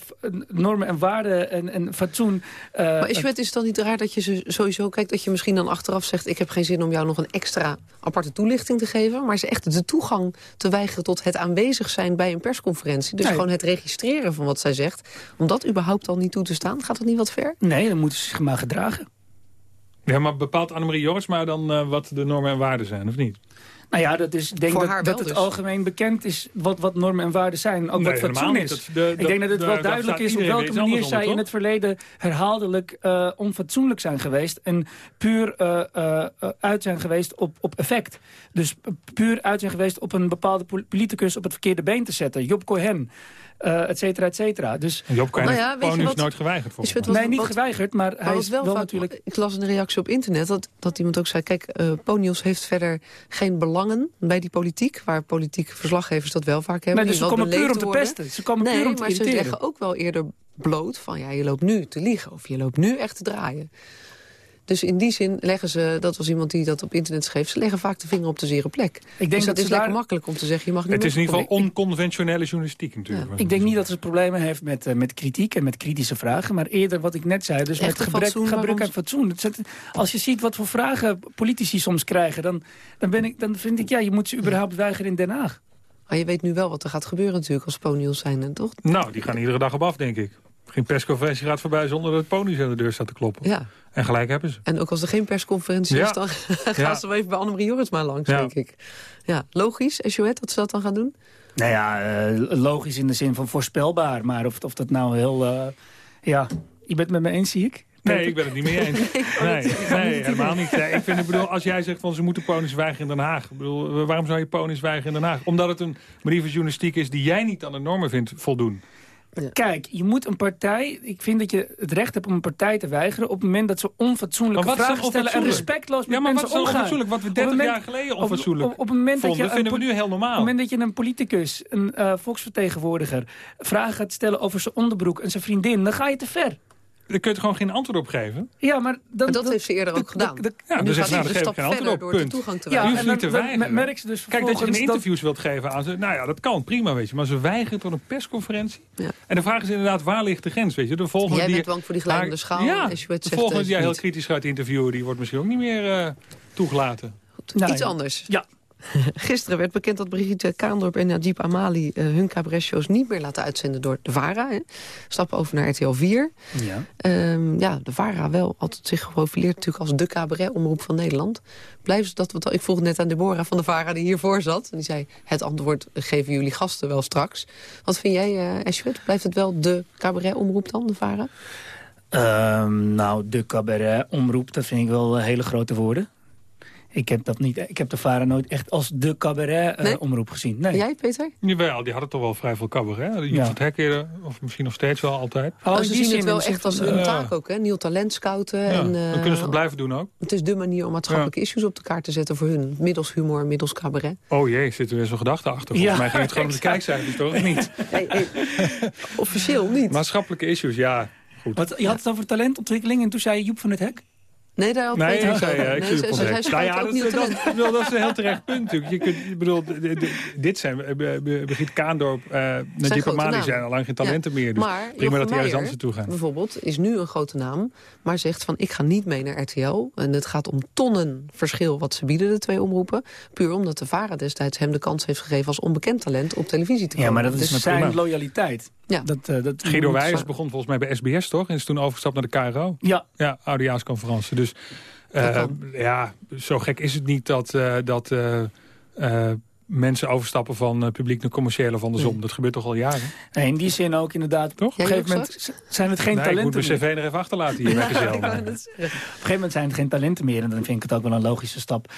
normen en waarden en, en fatsoen... eh, Maar is het is het dan niet raar dat je ze sowieso kijkt... dat je misschien dan achteraf zegt... ik heb geen zin om jou nog een extra aparte toelichting te geven... maar ze echt de toegang te weigeren tot het aanwezig zijn bij een persconferentie. Dus Nee. gewoon het registreren van wat zij zegt. Om dat überhaupt al niet toe te staan, gaat dat niet wat ver? Nee, dan moeten ze zich maar gedragen. Ja, maar bepaalt Annemarie Jorisma dan eh, wat de normen en waarden zijn, of niet? Nou ja, dat is, ik denk dat, dat wel het dus. algemeen bekend is wat, wat normen en waarden zijn. Ook Nee, wat fatsoen is. Dat- de- ik denk dat het wel daar duidelijk is op welke manier zij onder, in het verleden herhaaldelijk eh, onfatsoenlijk zijn geweest. En puur eh, eh, eh, uit zijn geweest op, op effect. Dus puur uit zijn geweest op een bepaalde pol- politicus op het verkeerde been te zetten. Job Cohen. Eh et cetera, et cetera. Dus, Job Cohen Nou ja, heeft je Ponius wat- nooit geweigerd, volgens Is mij. wat- nee, niet wat- geweigerd, maar, hij is wel wel, vaak, natuurlijk... Ik las een reactie op internet dat, dat iemand ook zei... kijk, eh Ponios heeft verder geen belangen bij die politiek... waar politieke verslaggevers dat wel vaak hebben. Nee, dus ze komen puur om te pesten. Ze komen nee, puur om te maar ze leggen ook wel eerder bloot van... ja, je loopt nu te liegen of je loopt nu echt te draaien. Dus in die zin leggen ze, dat was iemand die dat op internet schreef... ze leggen vaak de vinger op de zere plek. Ik denk dus dat het is ze lekker daar- makkelijk om te zeggen... je mag niet Het is in ieder geval onconventionele journalistiek natuurlijk. Ik denk niet dat ze problemen heeft met, eh, met kritiek en met kritische vragen. Maar eerder wat ik net zei, dus met Echte gebrek, fatsoen, gebrek waarom- aan fatsoen. Als je ziet wat voor vragen politici soms krijgen... dan, dan, ben ik, dan vind ik, ja, je moet ze überhaupt weigeren in Den Haag. Maar je weet nu wel wat er gaat gebeuren natuurlijk als Ponios zijn, en toch? Nou, die gaan iedere dag op af, denk ik. Geen persconferentie gaat voorbij zonder dat Ponius aan de deur staat te kloppen. Ja. En gelijk hebben ze. En ook als er geen persconferentie Ja. is, dan *laughs* gaan Ja. ze wel even bij Annemarie Jorritsma langs, Ja. denk ik. Ja, logisch, Esjoet, dat ze dat dan gaan doen? Nou ja, eh, logisch in de zin van voorspelbaar. Maar of, of dat nou heel... eh, ja, je bent het met me eens, zie ik? Nee, ik ben het niet mee eens. *laughs* Nee, nee, helemaal niet. Nee, ik, vind, ik bedoel, als jij zegt van ze moeten ponies weigeren in Den Haag. Ik bedoel, waarom zou je ponies weigeren in Den Haag? Omdat het een manier van journalistiek is die jij niet aan de normen vindt voldoen. Kijk, je moet een partij... Ik vind dat je het recht hebt om een partij te weigeren... op het moment dat ze onfatsoenlijke Maar wat is dan vragen stellen... en respectloos met Ja, maar wat is onfatsoenlijk? Wat we Op 30 het jaar geleden onfatsoenlijk Op, moment dat je vonden, een vinden we nu heel normaal. Op het moment dat je een politicus, een eh, volksvertegenwoordiger... vragen gaat stellen over zijn onderbroek en zijn vriendin... dan ga je te ver. Daar kun je er gewoon geen antwoord op geven. Ja, maar, dan, dat heeft ze eerder ook gedaan. Ja, nu dus gaat ik, nou, ze daar de geef ik stap geen verder antwoord door op. de Punt. toegang te Ja, je hoeft niet te dan- dan weigeren. merk ze dus Kijk, dat je geen dat- interviews wilt geven aan ze. Nou ja, dat kan, prima, weet je. Maar ze weigeren tot een persconferentie. Ja. En de vraag is inderdaad, waar ligt de grens, weet je? De volgende Jij die, bent bang voor die glijdende haar- schaal, Ja, als je het de zegt, volgende eh, die jij heel kritisch gaat interviewen... die wordt misschien ook niet meer eh, toegelaten. Nou, Iets anders. Ja. *laughs* Gisteren werd bekend dat Brigitte Kaandorp en Najib Amali... eh, hun cabaretshows niet meer laten uitzenden door de VARA. Hè. Stappen over naar RTL 4. Ja. Ehm, ja, de VARA wel altijd zich geprofileerd natuurlijk als de cabaret-omroep van Nederland. Blijven ze dat, ik vroeg net aan Deborah van de VARA die hiervoor zat. En die zei, het antwoord geven jullie gasten wel straks. Wat vind jij, Ashford? Blijft het wel de cabaret-omroep dan, de VARA? Ehm, nou, de cabaret-omroep, dat vind ik wel eh, hele grote woorden. Ik heb, dat niet, ik heb de VARA nooit echt als de cabaret-omroep gezien. Nee. Jij, Peter? Jawel, die hadden toch wel vrij veel cabaret. hè? Die Ja. van het Hek eerder, of misschien nog steeds wel altijd. Oh, Oh, ze zien het wel echt als hun eh, taak ook, hè? Nieuw talent scouten. Ja, en, dan eh, kunnen ze het blijven doen ook. Het is de manier om maatschappelijke issues op de kaart te zetten voor hun. Middels humor, middels cabaret. Oh jee, zit er weer zo'n gedachte achter. Volgens Ja, mij ging het gewoon om de *laughs* kijkcijfers, toch? Of niet? *laughs* Hey, hey, officieel niet. Maatschappelijke issues, ja. goed. Want je had het over talentontwikkeling en toen zei Joep van het Hek... Nee, daar had Nee, Peter ik zei, Nee, ze- ze- hij Hek. Nou ja, ook dat, is een heel terecht punt natuurlijk. Je kunt, ik bedoel, dit zijn, Brigitte Kaandorp, uh, Najib namen. zijn al lang geen talenten Ja. meer. Dus maar prima dat Meijer, anders naartoe gaan. bijvoorbeeld, is nu een grote naam... maar zegt van, ik ga niet mee naar RTL. En het gaat om tonnen verschil wat ze bieden, de twee omroepen. Puur omdat de VARA destijds hem de kans heeft gegeven... als onbekend talent op televisie te komen. Ja, maar dat is Dus- met zijn loyaliteit. Ja. Dat, eh, dat Guido Wijers begon volgens mij bij SBS, toch? En is toen overgestapt naar de KRO. Ja. Ja, oudejaarsconferentie. Dus eh, ja, zo gek is het niet dat, eh, dat eh, eh, mensen overstappen van publiek naar commerciële of andersom. Dat gebeurt toch al jaren? Nee, in die zin ook inderdaad. Toch? Op een gegeven moment zijn het geen Nee, ik talenten moet mijn meer. cv nog even achterlaten hier bij *laughs* Ja, ik. Op een gegeven moment zijn het geen talenten meer. En dan vind ik het ook wel een logische stap.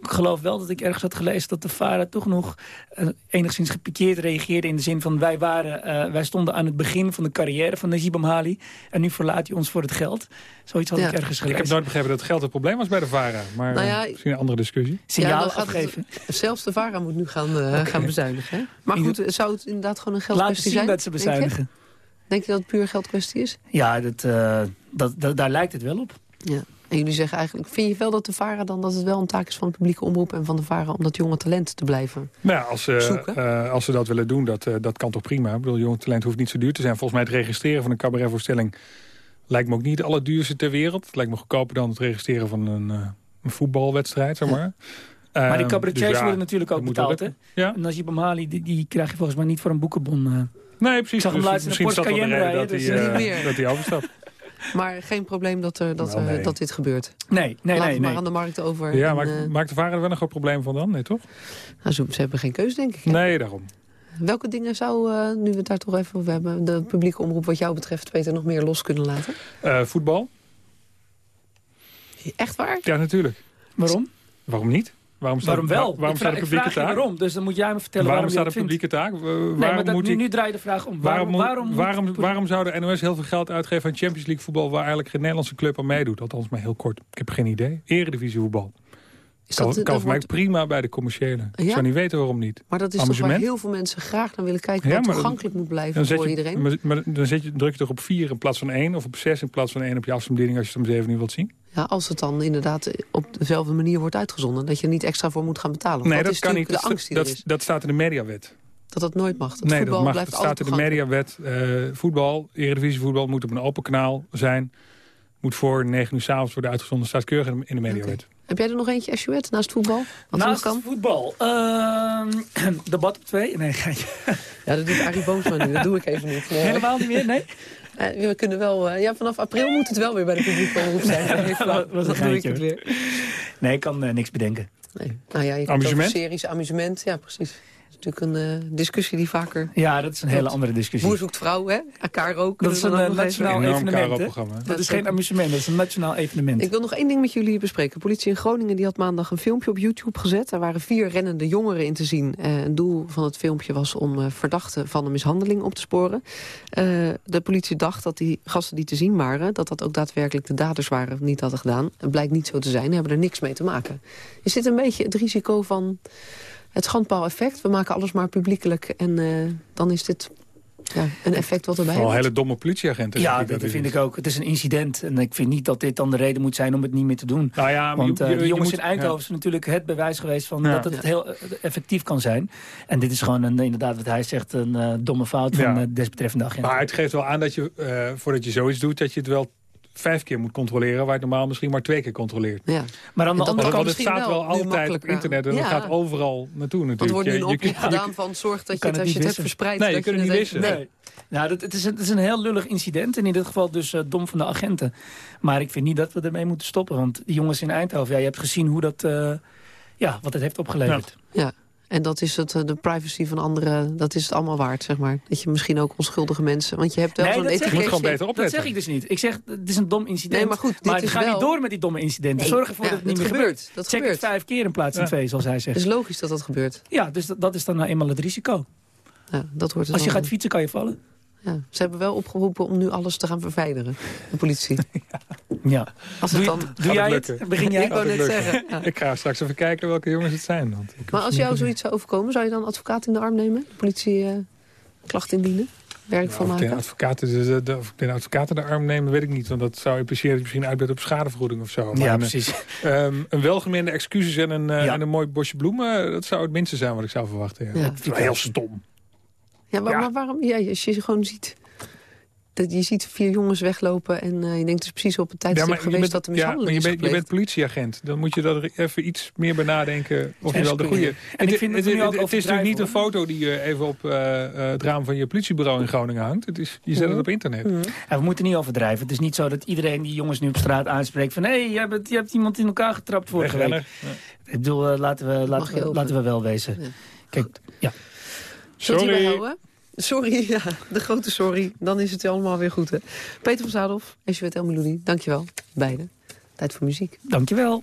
Ik geloof wel dat ik ergens had gelezen dat de VARA toch nog eh, enigszins gepikeerd reageerde. In de zin van wij, waren, eh, wij stonden aan het begin van de carrière van Najib Amhali. En nu verlaat hij ons voor het geld. Zoiets had Ja. ik ergens Ik gelezen. heb nooit begrepen dat geld het probleem was bij de VARA. Maar Nou ja, eh, misschien een andere discussie. Signaal het- afgeven. zelfs de VARA moet nu gaan, eh, gaan bezuinigen. Hè? Maar goed, zou het inderdaad gewoon een Laten geldkwestie zien zijn? dat ze denk je? bezuinigen. Denk je dat het puur geldkwestie is? Ja, dat, eh, dat, dat, daar lijkt het wel op. Ja. En jullie zeggen eigenlijk, vind je wel dat de VARA dan dat het wel een taak is van de publieke omroep en van de VARA om dat jonge talent te blijven? Nou ja, als, ze, Zoeken. eh, als ze dat willen doen, dat, eh, dat kan toch prima. Ik bedoel, jong talent hoeft niet zo duur te zijn. Volgens mij het registreren van een cabaretvoorstelling... lijkt me ook niet het allerduurste ter wereld. Het lijkt me goedkoper dan het registreren van een, eh, een voetbalwedstrijd, zeg maar. Maar die Ehm, cabaretiers dus ja, worden natuurlijk ook betaald, hè? En Najib Amhali, die, die krijg je volgens mij niet voor een boekenbon. eh. Nee, precies. Ik zag hem Dus laatst in een misschien is Porsche dat Cayenne rijden. dus, hij, dat hij overstapt. Maar geen probleem dat, er, dat, Wel, er- nee. dat dit gebeurt. Nee, nee, Laat nee. maar nee. aan de markt over. Ja, en, maakt, eh, maakt de VARA er wel een groot probleem van dan? Nee, toch? nou, ze, ze hebben geen keus, denk ik. hè? Nee, daarom. Welke dingen zou, eh, nu we het daar toch even over hebben... de publieke omroep wat jou betreft, Peter, nog meer los kunnen laten? Eh, voetbal? Echt waar? Ja, natuurlijk. Waarom? Waarom niet? Waarom staat, Waarom wel? waar- waarom ik staat de ik vraag publieke taak? waarom, dus dan moet jij me vertellen waarom waarom, staat de publieke taak? Uh, Nee, waarom maar dat, moet nu, ik... nu draai je de vraag om. Waarom, Waarom, waarom, moet- waarom, waarom zou de NOS heel veel geld uitgeven aan Champions League voetbal... waar eigenlijk geen Nederlandse club aan meedoet? Althans maar heel kort. Ik heb geen idee. Eredivisie voetbal. Is kan dat- kan dat voor mij wordt- prima bij de commerciële. Ik zou niet weten waarom niet. Maar dat is toch waar heel veel mensen graag naar willen kijken... Ja, wat toegankelijk moet blijven voor je, iedereen. maar, maar dan zet je, druk je toch op 4 in plaats van 1... of op 6 in plaats van 1 op je afstandsbediening... als je het om 7 uur wilt zien? Ja, als het dan inderdaad op dezelfde manier wordt uitgezonden... dat je er niet extra voor moet gaan betalen. Nee, dat, is kan niet. Dat, de angst die dat, er is. dat staat in de mediawet. Dat dat nooit mag. Dat nee, voetbal dat mag. blijft Het staat in de mediawet. eh voetbal, eredivisievoetbal moet op een open kanaal zijn. Moet voor 9 uur s'avonds worden uitgezonden. staat keurig in de, mediawet. Heb jij er nog eentje, Eschuet, naast voetbal? Wat Naast kan? voetbal. Ehm *clears throat* debat op twee? Nee, geintje. Ja, dat doet Arie Boomsma nu. Dat doe ik even niet. Nee. *laughs* Helemaal niet meer? Nee? Eh, we kunnen wel... eh, ja, vanaf april moet het wel weer bij de publieke omroep zijn. *laughs* Even, dat was doe ik geintje, het weer. Nee, ik kan eh, niks bedenken. Nee. Nou ja, je over series, amusement. Ja, precies. Natuurlijk een eh, discussie die vaker... Ja, dat is een hele andere discussie. Boer zoekt vrouw, hè? Elkaar ook. Dat is een eh, nationaal evenement. hè? Dat is geen amusement, dat is een nationaal evenement. Ik wil nog één ding met jullie bespreken. Politie in Groningen die had maandag een filmpje op YouTube gezet. Er waren vier rennende jongeren in te zien. Eh, het doel van het filmpje was om eh, verdachten van een mishandeling op te sporen. Eh, de politie dacht dat die gasten die te zien waren... dat dat ook daadwerkelijk de daders waren of niet hadden gedaan. Het blijkt niet zo te zijn, hebben er niks mee te maken. Is dit een beetje het risico van het schandpaal-effect? We maken alles maar publiekelijk en eh, dan is dit ja, een effect wat erbij Vooral hele domme politieagenten. Ja, dat, het vind ik ook. Het is een incident. En ik vind niet dat dit dan de reden moet zijn om het niet meer te doen. Nou ja, maar Want je- eh, je- die jongens moet- in Eindhoven ja. zijn natuurlijk het bewijs geweest... van Ja. dat het heel eh, effectief kan zijn. En dit is gewoon een, inderdaad wat hij zegt... een eh, domme fout van desbetreffende agent. Maar het geeft wel aan dat je, eh, voordat je zoiets doet... dat je het wel vijf keer moet controleren... waar je het normaal misschien maar twee keer controleert. Ja. Maar aan de En dat andere kant... het misschien staat wel altijd op internet en het Ja. gaat overal naartoe natuurlijk. Want er wordt nu Je- een oproep gedaan van zorg dat je het, het als je het hebt verspreid... Nee, je dat kunt het het niet wissen. Nee. Nou, dat, het, is een, het is een heel lullig incident. In dit geval dus eh, dom van de agenten. Maar ik vind niet dat we ermee moeten stoppen. Want die jongens in Eindhoven, ja, je hebt gezien hoe dat, eh, ja, wat het heeft opgeleverd. Ja, en dat is het, eh, de privacy van anderen, dat is het allemaal waard, zeg maar. Dat je misschien ook onschuldige mensen... Want je hebt wel Nee, zo'n dat zeg ik- etiketje... moet gewoon beter Dat zeg ik dus niet. Ik zeg, het is een dom incident. Nee, maar goed, dit maar is ga wel- niet door met die domme incidenten. Nee, Zorg ervoor ja, dat het niet meer gebeurt. gebeurt. Dat Check gebeurt. het vijf keer in plaats van Ja. twee, zoals hij Het zegt. is logisch dat dat gebeurt. Ja, dus dat, dat is dan nou eenmaal het risico. Ja, dat hoort Als je dan- gaat fietsen kan je vallen. Ja, ze hebben wel opgeroepen om nu alles te gaan verwijderen, de politie. *laughs* Ja. Als Doe, het dan... doe jij het? Begin jij? *laughs* Ik wou net zeggen. ja. *laughs* Ik ga straks even kijken welke jongens het zijn. Want ik Maar als jou zoiets zou overkomen, zou je dan advocaat in de arm nemen? De politie eh, klacht indienen? werk van Nou, of, de maken? advocaten, de, de, of ik de advocaten de arm nemen, weet ik niet. Want dat zou impliceren dat je misschien uitbent op schadevergoeding of zo. Ja, een, precies. ehm, een welgemeende excuses en een, eh, Ja. en een mooi bosje bloemen... dat zou het minste zijn wat ik zou verwachten. Ja. Ja. Dat vind ik wel heel stom. Ja, maar, maar waarom? Ja, als je gewoon ziet... Dat je ziet vier jongens weglopen en eh, je denkt het is precies op het tijdstip geweest bent, dat de ja, mishandeling maar je is bent, je bent politieagent. Dan moet je er even iets meer bij nadenken of je wel de goede... En ik vind dat het, ook het, het is natuurlijk niet een foto die je even op eh, eh, het raam van je politiebureau in Groningen hangt. Het is, je zet het op internet. En we moeten niet overdrijven. Het is niet zo dat iedereen die jongens nu op straat aanspreekt van... hé, hey, je, hebt, je hebt iemand in elkaar getrapt vorige week. Ik bedoel, eh, laten, we, laten, we, laten we wel wezen. Kijk, ja. Zult u Sorry. Sorry, *laughs* ja, de grote sorry. Dan is het allemaal weer goed, hè. Peter van Zadelhoff, Esjewet El Miloudi, dankjewel. Beiden. Tijd voor muziek. Dankjewel.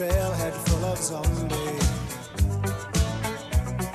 Trailhead full of zombies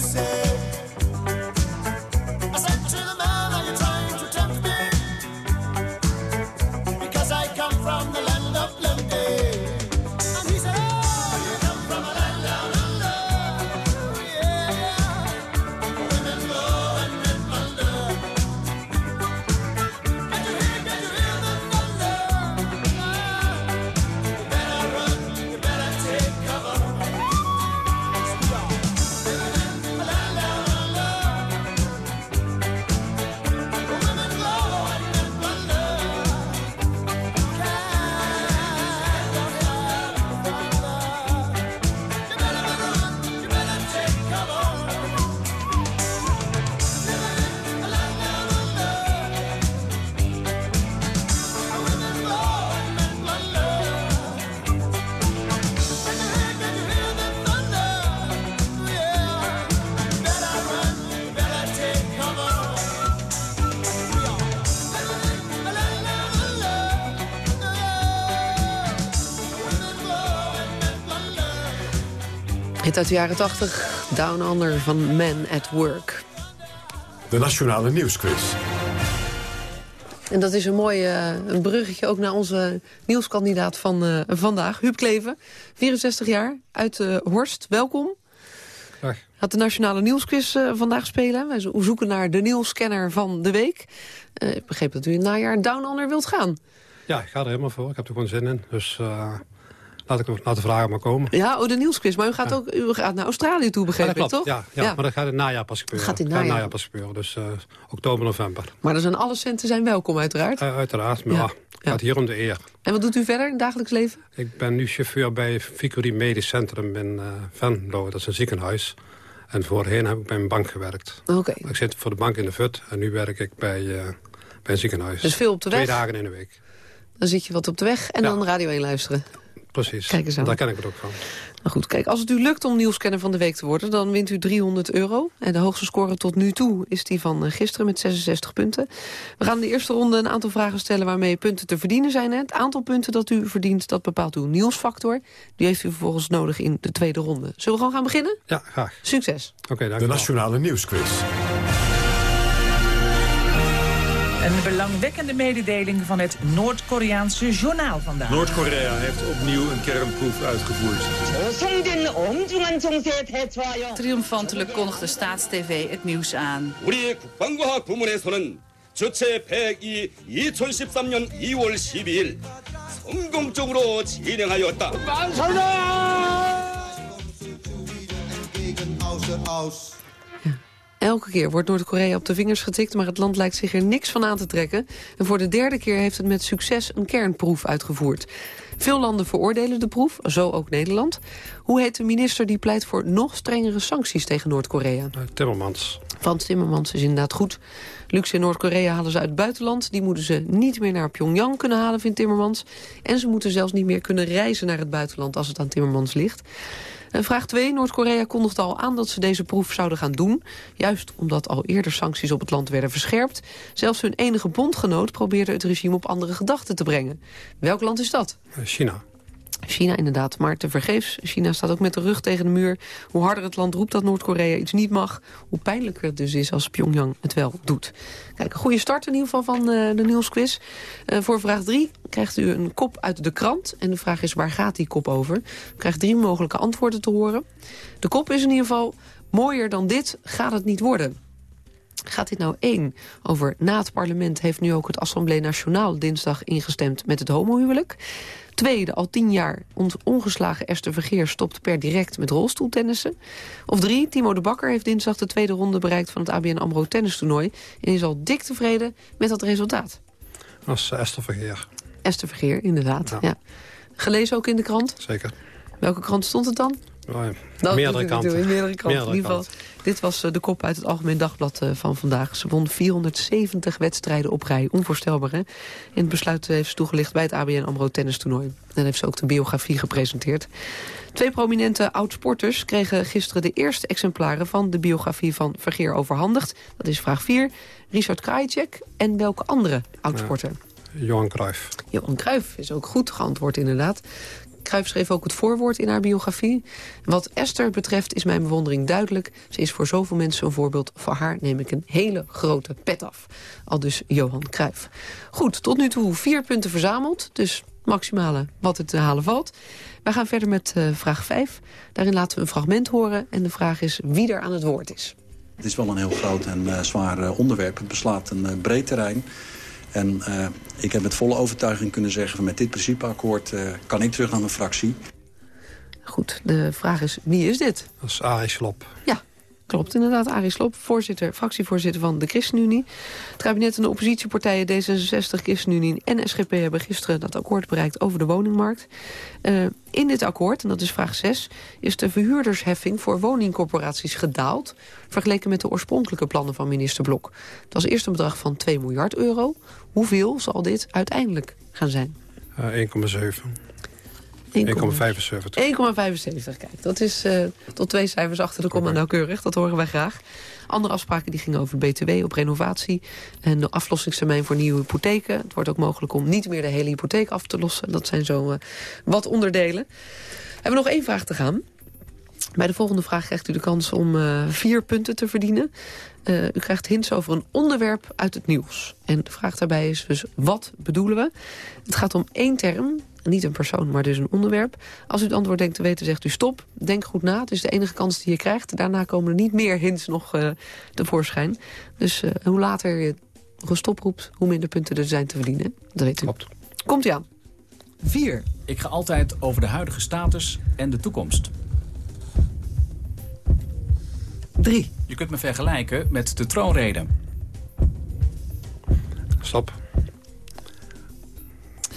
not uit de jaren 80, Down Under van Man at Work. De Nationale Nieuwsquiz. En dat is een mooi eh, een bruggetje ook naar onze nieuwskandidaat van eh, vandaag, Huub Kleven. 64 jaar, uit eh, Horst. Welkom. Dag. Had de Nationale Nieuwsquiz vandaag spelen. Wij zo- zoeken naar de nieuwscanner van de week. Eh, ik begreep dat u in het najaar Down Under wilt gaan. Ja, ik ga er helemaal voor. Ik heb er gewoon zin in. Dus eh, laat, ik, laat de vragen maar komen. Ja, oh, de nieuwsquiz. Maar u gaat ook u gaat naar Australië toe, begreep Ja, ik, toch? Ja, ja, maar dat gaat in het najaar pas gebeuren. Gaat in Gaat najaar. pas gebeuren. Dus eh, oktober, november. Maar er zijn alle centen zijn welkom, uiteraard. Eh, uiteraard. Maar Ja. het gaat hier om de eer. En wat doet u verder in het dagelijks leven? Ik ben nu chauffeur bij Victory Medisch Centrum in eh Venlo. Dat is een ziekenhuis. En voorheen heb ik bij een bank gewerkt. Oké. Ik zit voor de bank in de VUT en nu werk ik bij, bij een ziekenhuis. Dus veel op de Twee weg? dagen in de week. Dan zit je wat op de weg en dan Radio 1 luisteren. Precies, Kijk eens aan. daar ken ik het ook van. Nou goed, kijk, als het u lukt om nieuwscanner van de week te worden... dan wint u 300 euro. En de hoogste score tot nu toe is die van eh, gisteren met 66 punten. We gaan in de eerste ronde een aantal vragen stellen... waarmee punten te verdienen zijn. Hè. Het aantal punten dat u verdient, dat bepaalt uw nieuwsfactor. Die heeft u vervolgens nodig in de tweede ronde. Zullen we gewoon gaan beginnen? Ja, graag. Succes. Oké, dank De. Nationale Nieuwsquiz. Een belangwekkende mededeling van het Noord-Koreaanse journaal vandaag. Noord-Korea heeft opnieuw een kernproef uitgevoerd. Triomfantelijk kondigde Staatstv het nieuws aan. 우리 국방과학 부문에서는 주체 102 2013년 2월 12일 성공적으로 진행하였다. Elke keer wordt Noord-Korea op de vingers getikt... maar het land lijkt zich er niks van aan te trekken. En voor de derde keer heeft het met succes een kernproef uitgevoerd. Veel landen veroordelen de proef, zo ook Nederland. Hoe heet de minister die pleit voor nog strengere sancties tegen Noord-Korea? Eh, Timmermans. Frans Timmermans is inderdaad goed. Luxe in Noord-Korea halen ze uit het buitenland. Die moeten ze niet meer naar Pyongyang kunnen halen, vindt Timmermans. En ze moeten zelfs niet meer kunnen reizen naar het buitenland... als het aan Timmermans ligt. En vraag 2. Noord-Korea kondigde al aan dat ze deze proef zouden gaan doen. Juist omdat al eerder sancties op het land werden verscherpt. Zelfs hun enige bondgenoot probeerde het regime op andere gedachten te brengen. Welk land is dat? Eh, China. China inderdaad, maar tevergeefs. China staat ook met de rug tegen de muur. Hoe harder het land roept dat Noord-Korea iets niet mag... hoe pijnlijker het dus is als Pyongyang het wel doet. Kijk, een goede start in ieder geval van eh, de nieuwsquiz. Eh, voor vraag 3 krijgt u een kop uit de krant. En de vraag is, waar gaat die kop over? U krijgt drie mogelijke antwoorden te horen. De kop is in ieder geval... mooier dan dit gaat het niet worden. Gaat dit nou één over na het parlement heeft nu ook het Assemblée Nationaal dinsdag ingestemd met het homohuwelijk. Tweede, al tien jaar ont ongeslagen Esther Vergeer stopt per direct met rolstoeltennissen. Of drie, Timo de Bakker heeft dinsdag de tweede ronde bereikt van het ABN AMRO tennistoernooi. En is al dik tevreden met dat resultaat. Dat is eh, Esther Vergeer. Esther Vergeer, inderdaad. Ja. Gelezen ook in de krant? Zeker. Welke krant stond het dan? Oh, ja. Dat Meerdere kanten. natuurlijk, Meerdere kanten. Meerdere in ieder geval, dit was eh, de kop uit het Algemeen Dagblad eh, van vandaag. Ze won 470 wedstrijden op rij. Onvoorstelbaar, hè? In het besluit heeft ze toegelicht bij het ABN AMRO tennistoernooi. En heeft ze ook de biografie gepresenteerd. Twee prominente oud-sporters kregen gisteren de eerste exemplaren... van de biografie van Vergeer overhandigd. Dat is vraag 4. Richard Krajicek en welke andere oud-sporter? Johan Cruijff. Johan Cruijff is ook goed geantwoord inderdaad. Cruijff schreef ook het voorwoord in haar biografie. Wat Esther betreft is mijn bewondering duidelijk. Ze is voor zoveel mensen een voorbeeld. Voor haar neem ik een hele grote pet af. Al dus Johan Cruijff. Goed, tot nu toe vier punten verzameld. Dus maximale wat het te halen valt. Wij gaan verder met uh, vraag 5. Daarin laten we een fragment horen. En de vraag is wie er aan het woord is. Het is wel een heel groot en uh, zwaar uh, onderwerp. Het beslaat een breed terrein. En uh, ik heb met volle overtuiging kunnen zeggen... van met dit principeakkoord uh, kan ik terug naar mijn fractie. Goed, de vraag is wie is dit? Dat is Arie Slob. Ja, klopt inderdaad. Arie Slob, voorzitter, fractievoorzitter van de ChristenUnie. Het kabinet en de oppositiepartijen D66, ChristenUnie en SGP... hebben gisteren dat akkoord bereikt over de woningmarkt. Uh, in dit akkoord, en dat is vraag 6... is de verhuurdersheffing voor woningcorporaties gedaald... vergeleken met de oorspronkelijke plannen van minister Blok. Het was eerst een bedrag van 2 miljard euro. Hoeveel zal dit uiteindelijk gaan zijn? Uh, 1,7. 1,75. 1,75, kijk. Dat is uh, tot twee cijfers achter de komma nauwkeurig. Dat horen wij graag. Andere afspraken die gingen over BTW op renovatie... en de aflossingstermijn voor nieuwe hypotheken. Het wordt ook mogelijk om niet meer de hele hypotheek af te lossen. Dat zijn zo uh, wat onderdelen. We hebben nog één vraag te gaan. Bij de volgende vraag krijgt u de kans om uh, vier punten te verdienen. Uh, u krijgt hints over een onderwerp uit het nieuws. En de vraag daarbij is dus, wat bedoelen we? Het gaat om één term, niet een persoon, maar dus een onderwerp. Als u het antwoord denkt te weten, zegt u stop. Denk goed na, het is de enige kans die je krijgt. Daarna komen er niet meer hints nog uh, tevoorschijn. Dus uh, hoe later je stop roept, hoe minder punten er zijn te verdienen. Dat weet u. Klopt. Komt ie aan. 4. Ik ga altijd over de huidige status en de toekomst. 3. Je kunt me vergelijken met de troonrede. Stop.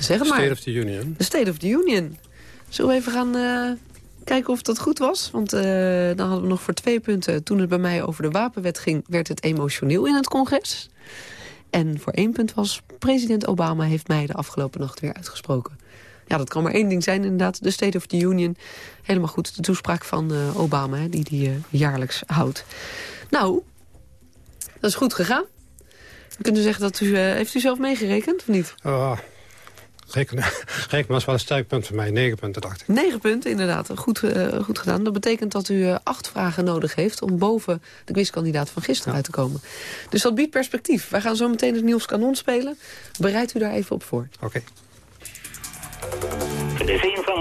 Zeg maar. State of the Union. De State of the Union. Zullen we even gaan uh, Kijken of dat goed was. Want uh, dan hadden we nog voor twee punten. Toen het bij mij over de wapenwet ging... werd het emotioneel in het congres. En voor één punt was... president Obama heeft mij de afgelopen nacht weer uitgesproken. Ja, dat kan maar één ding zijn inderdaad. De State of the Union. Helemaal goed. De toespraak van uh, Obama, hè, die die uh, jaarlijks houdt. Nou, dat is goed gegaan. We kunnen zeggen dat u... heeft u zelf meegerekend of niet? Rekenen, rekenen *laughs* was wel een sterk punt voor mij. Negen punten, dacht ik. Negen punten, inderdaad. Goed, uh, goed gedaan. Dat betekent dat u uh, acht vragen nodig heeft... om boven de quizkandidaat van gisteren ja. uit te komen. Dus dat biedt perspectief. Wij gaan zo meteen het Niels Kanon spelen. Bereid u daar even op voor. Oké. Okay.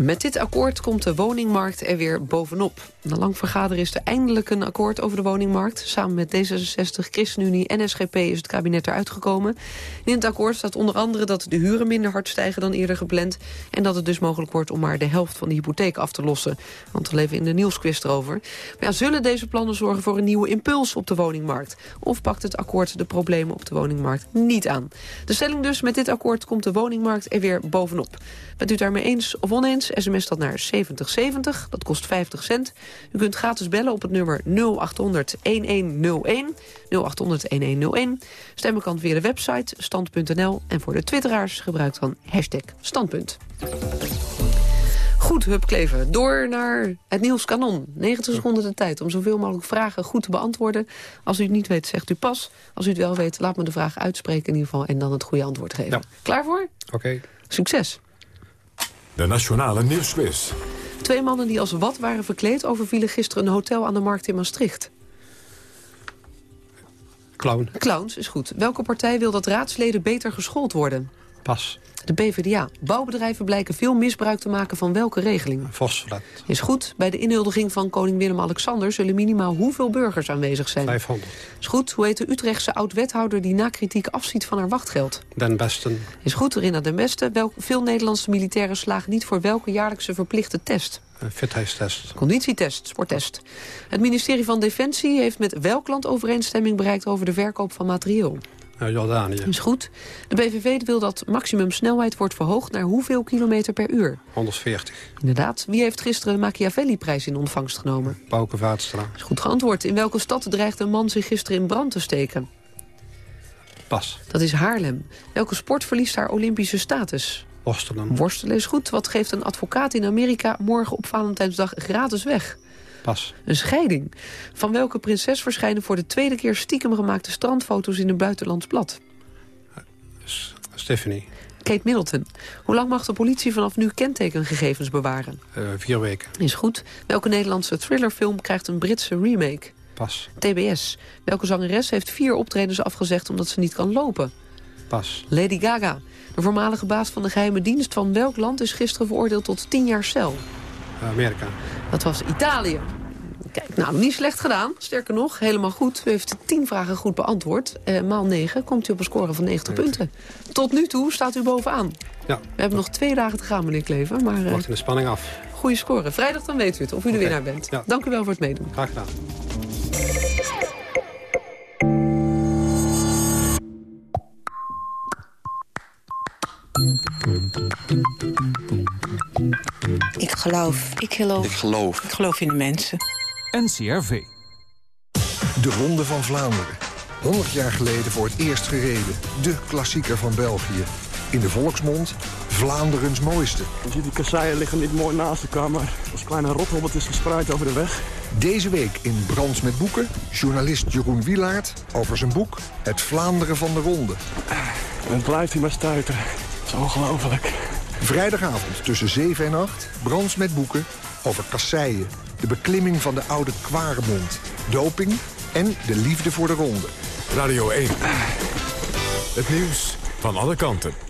Met dit akkoord komt de woningmarkt er weer bovenop. Na lang vergaderen is er eindelijk een akkoord over de woningmarkt. Samen met D66, ChristenUnie en SGP is het kabinet eruit gekomen. In het akkoord staat onder andere dat de huren minder hard stijgen dan eerder gepland... en dat het dus mogelijk wordt om maar de helft van de hypotheek af te lossen. Want we leven in de nieuwsquiz erover. Maar ja, zullen deze plannen zorgen voor een nieuwe impuls op de woningmarkt? Of pakt het akkoord de problemen op de woningmarkt niet aan? De stelling dus, met dit akkoord komt de woningmarkt er weer bovenop. Bent u daarmee eens of oneens? Sms dat naar 7070, dat kost 50 cent. U kunt gratis bellen op het nummer 0800 1101. 0800 1101. Stemmen kan via de website stand.nl. En voor de twitteraars gebruikt dan hashtag standpunt. Goed, Hup Klever. Door naar het nieuws kanon. 90 seconden de tijd om zoveel mogelijk vragen goed te beantwoorden. Als u het niet weet, zegt u pas. Als u het wel weet, laat me de vraag uitspreken in ieder geval... en dan het goede antwoord geven. Ja. Klaar voor? Oké. Okay. Succes. De Nationale Nieuwsquiz. Twee mannen die als wat waren verkleed... overvielen gisteren een hotel aan de markt in Maastricht. Clown. Clowns is goed. Welke partij wil dat raadsleden beter geschoold worden? Pas. De PvdA. Bouwbedrijven blijken veel misbruik te maken van welke regeling? Fosfat. Is goed. Bij de inhuldiging van koning Willem-Alexander... zullen minimaal hoeveel burgers aanwezig zijn? 500. Is goed. Hoe heet de Utrechtse oud-wethouder... die na kritiek afziet van haar wachtgeld? Den Besten. Is goed. Rinna Den Beste. Welk, veel Nederlandse militairen slagen niet... voor welke jaarlijkse verplichte test? Een fitheidstest. Conditietest, sporttest. Het ministerie van Defensie heeft met welk land overeenstemming bereikt... over de verkoop van materieel? Uh, Jordanië. Is goed. De BVV wil dat maximumsnelheid wordt verhoogd naar hoeveel kilometer per uur? 140. Inderdaad. Wie heeft gisteren de Machiavelli-prijs in ontvangst genomen? Bouke Vaatstra. Is goed geantwoord. In welke stad dreigde een man zich gisteren in brand te steken? Pas. Dat is Haarlem. Welke sport verliest haar Olympische status? Worstelen. Worstelen is goed. Wat geeft een advocaat in Amerika morgen op Valentijnsdag gratis weg? Pas. Een scheiding. Van welke prinses verschijnen voor de tweede keer stiekem gemaakte strandfoto's in een buitenlands blad? Stephanie. Kate Middleton. Hoe lang mag de politie vanaf nu kentekengegevens bewaren? Uh, vier weken. Is goed. Welke Nederlandse thrillerfilm krijgt een Britse remake? Pas. TBS. Welke zangeres heeft vier optredens afgezegd omdat ze niet kan lopen? Pas. Lady Gaga. De voormalige baas van de geheime dienst van welk land is gisteren veroordeeld tot 10 jaar cel? Amerika. Dat was Italië. Kijk, nou, niet slecht gedaan. Sterker nog, helemaal goed. U heeft tien vragen goed beantwoord. Eh, maal 9 komt u op een score van 90 punten. Tot nu toe staat u bovenaan. Ja. We hebben nog twee dagen te gaan, meneer Klever. Maar, uh, Wacht in de spanning af. Goede score. Vrijdag dan weet u het, of u de winnaar bent. Ja. Dank u wel voor het meedoen. Graag gedaan. Ik geloof. Ik geloof. Ik geloof. Ik geloof in de mensen. NCRV. De Ronde van Vlaanderen. 100 jaar geleden voor het eerst gereden. De klassieker van België. In de volksmond Vlaanderens mooiste. Je ziet die kasseien liggen niet mooi naast elkaar, maar als kleine rothobbelt is gespreid over de weg. Deze week in Brands met Boeken, journalist Jeroen Wielaert over zijn boek Het Vlaanderen van de Ronde. En het blijft hij maar stuiten. Het is ongelooflijk. Vrijdagavond tussen 7 en 8, Brands met Boeken over kasseien. De beklimming van de oude Kwaremond, doping en de liefde voor de ronde. Radio 1. Het nieuws van alle kanten.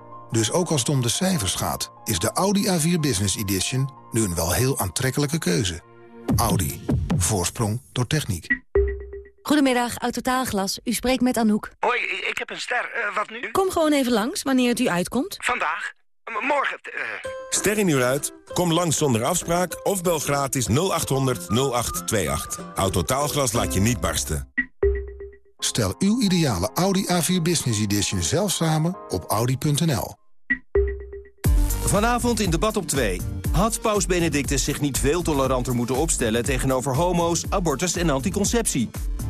Dus ook als het om de cijfers gaat, is de Audi A4 Business Edition nu een wel heel aantrekkelijke keuze. Audi. Voorsprong door techniek. Goedemiddag, Autotaalglas. U spreekt met Anouk. Hoi, ik heb een ster. Eh, wat nu? Kom gewoon even langs, wanneer het u uitkomt. Vandaag? M- morgen? eh. Ster in uur uit? Kom langs zonder afspraak of bel gratis 0800 0828. Autotaalglas laat je niet barsten. Stel uw ideale Audi A4 Business Edition zelf samen op audi.nl. Vanavond in debat op 2. Had paus Benedictus zich niet veel toleranter moeten opstellen... tegenover homo's, abortus en anticonceptie?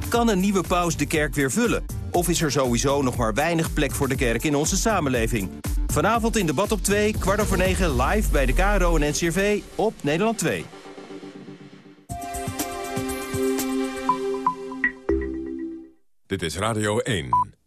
Kan een nieuwe paus de kerk weer vullen? Of is er sowieso nog maar weinig plek voor de kerk in onze samenleving? Vanavond in debat op 2, kwart over 9, live bij de KRO en NCRV op Nederland 2. Dit is Radio 1.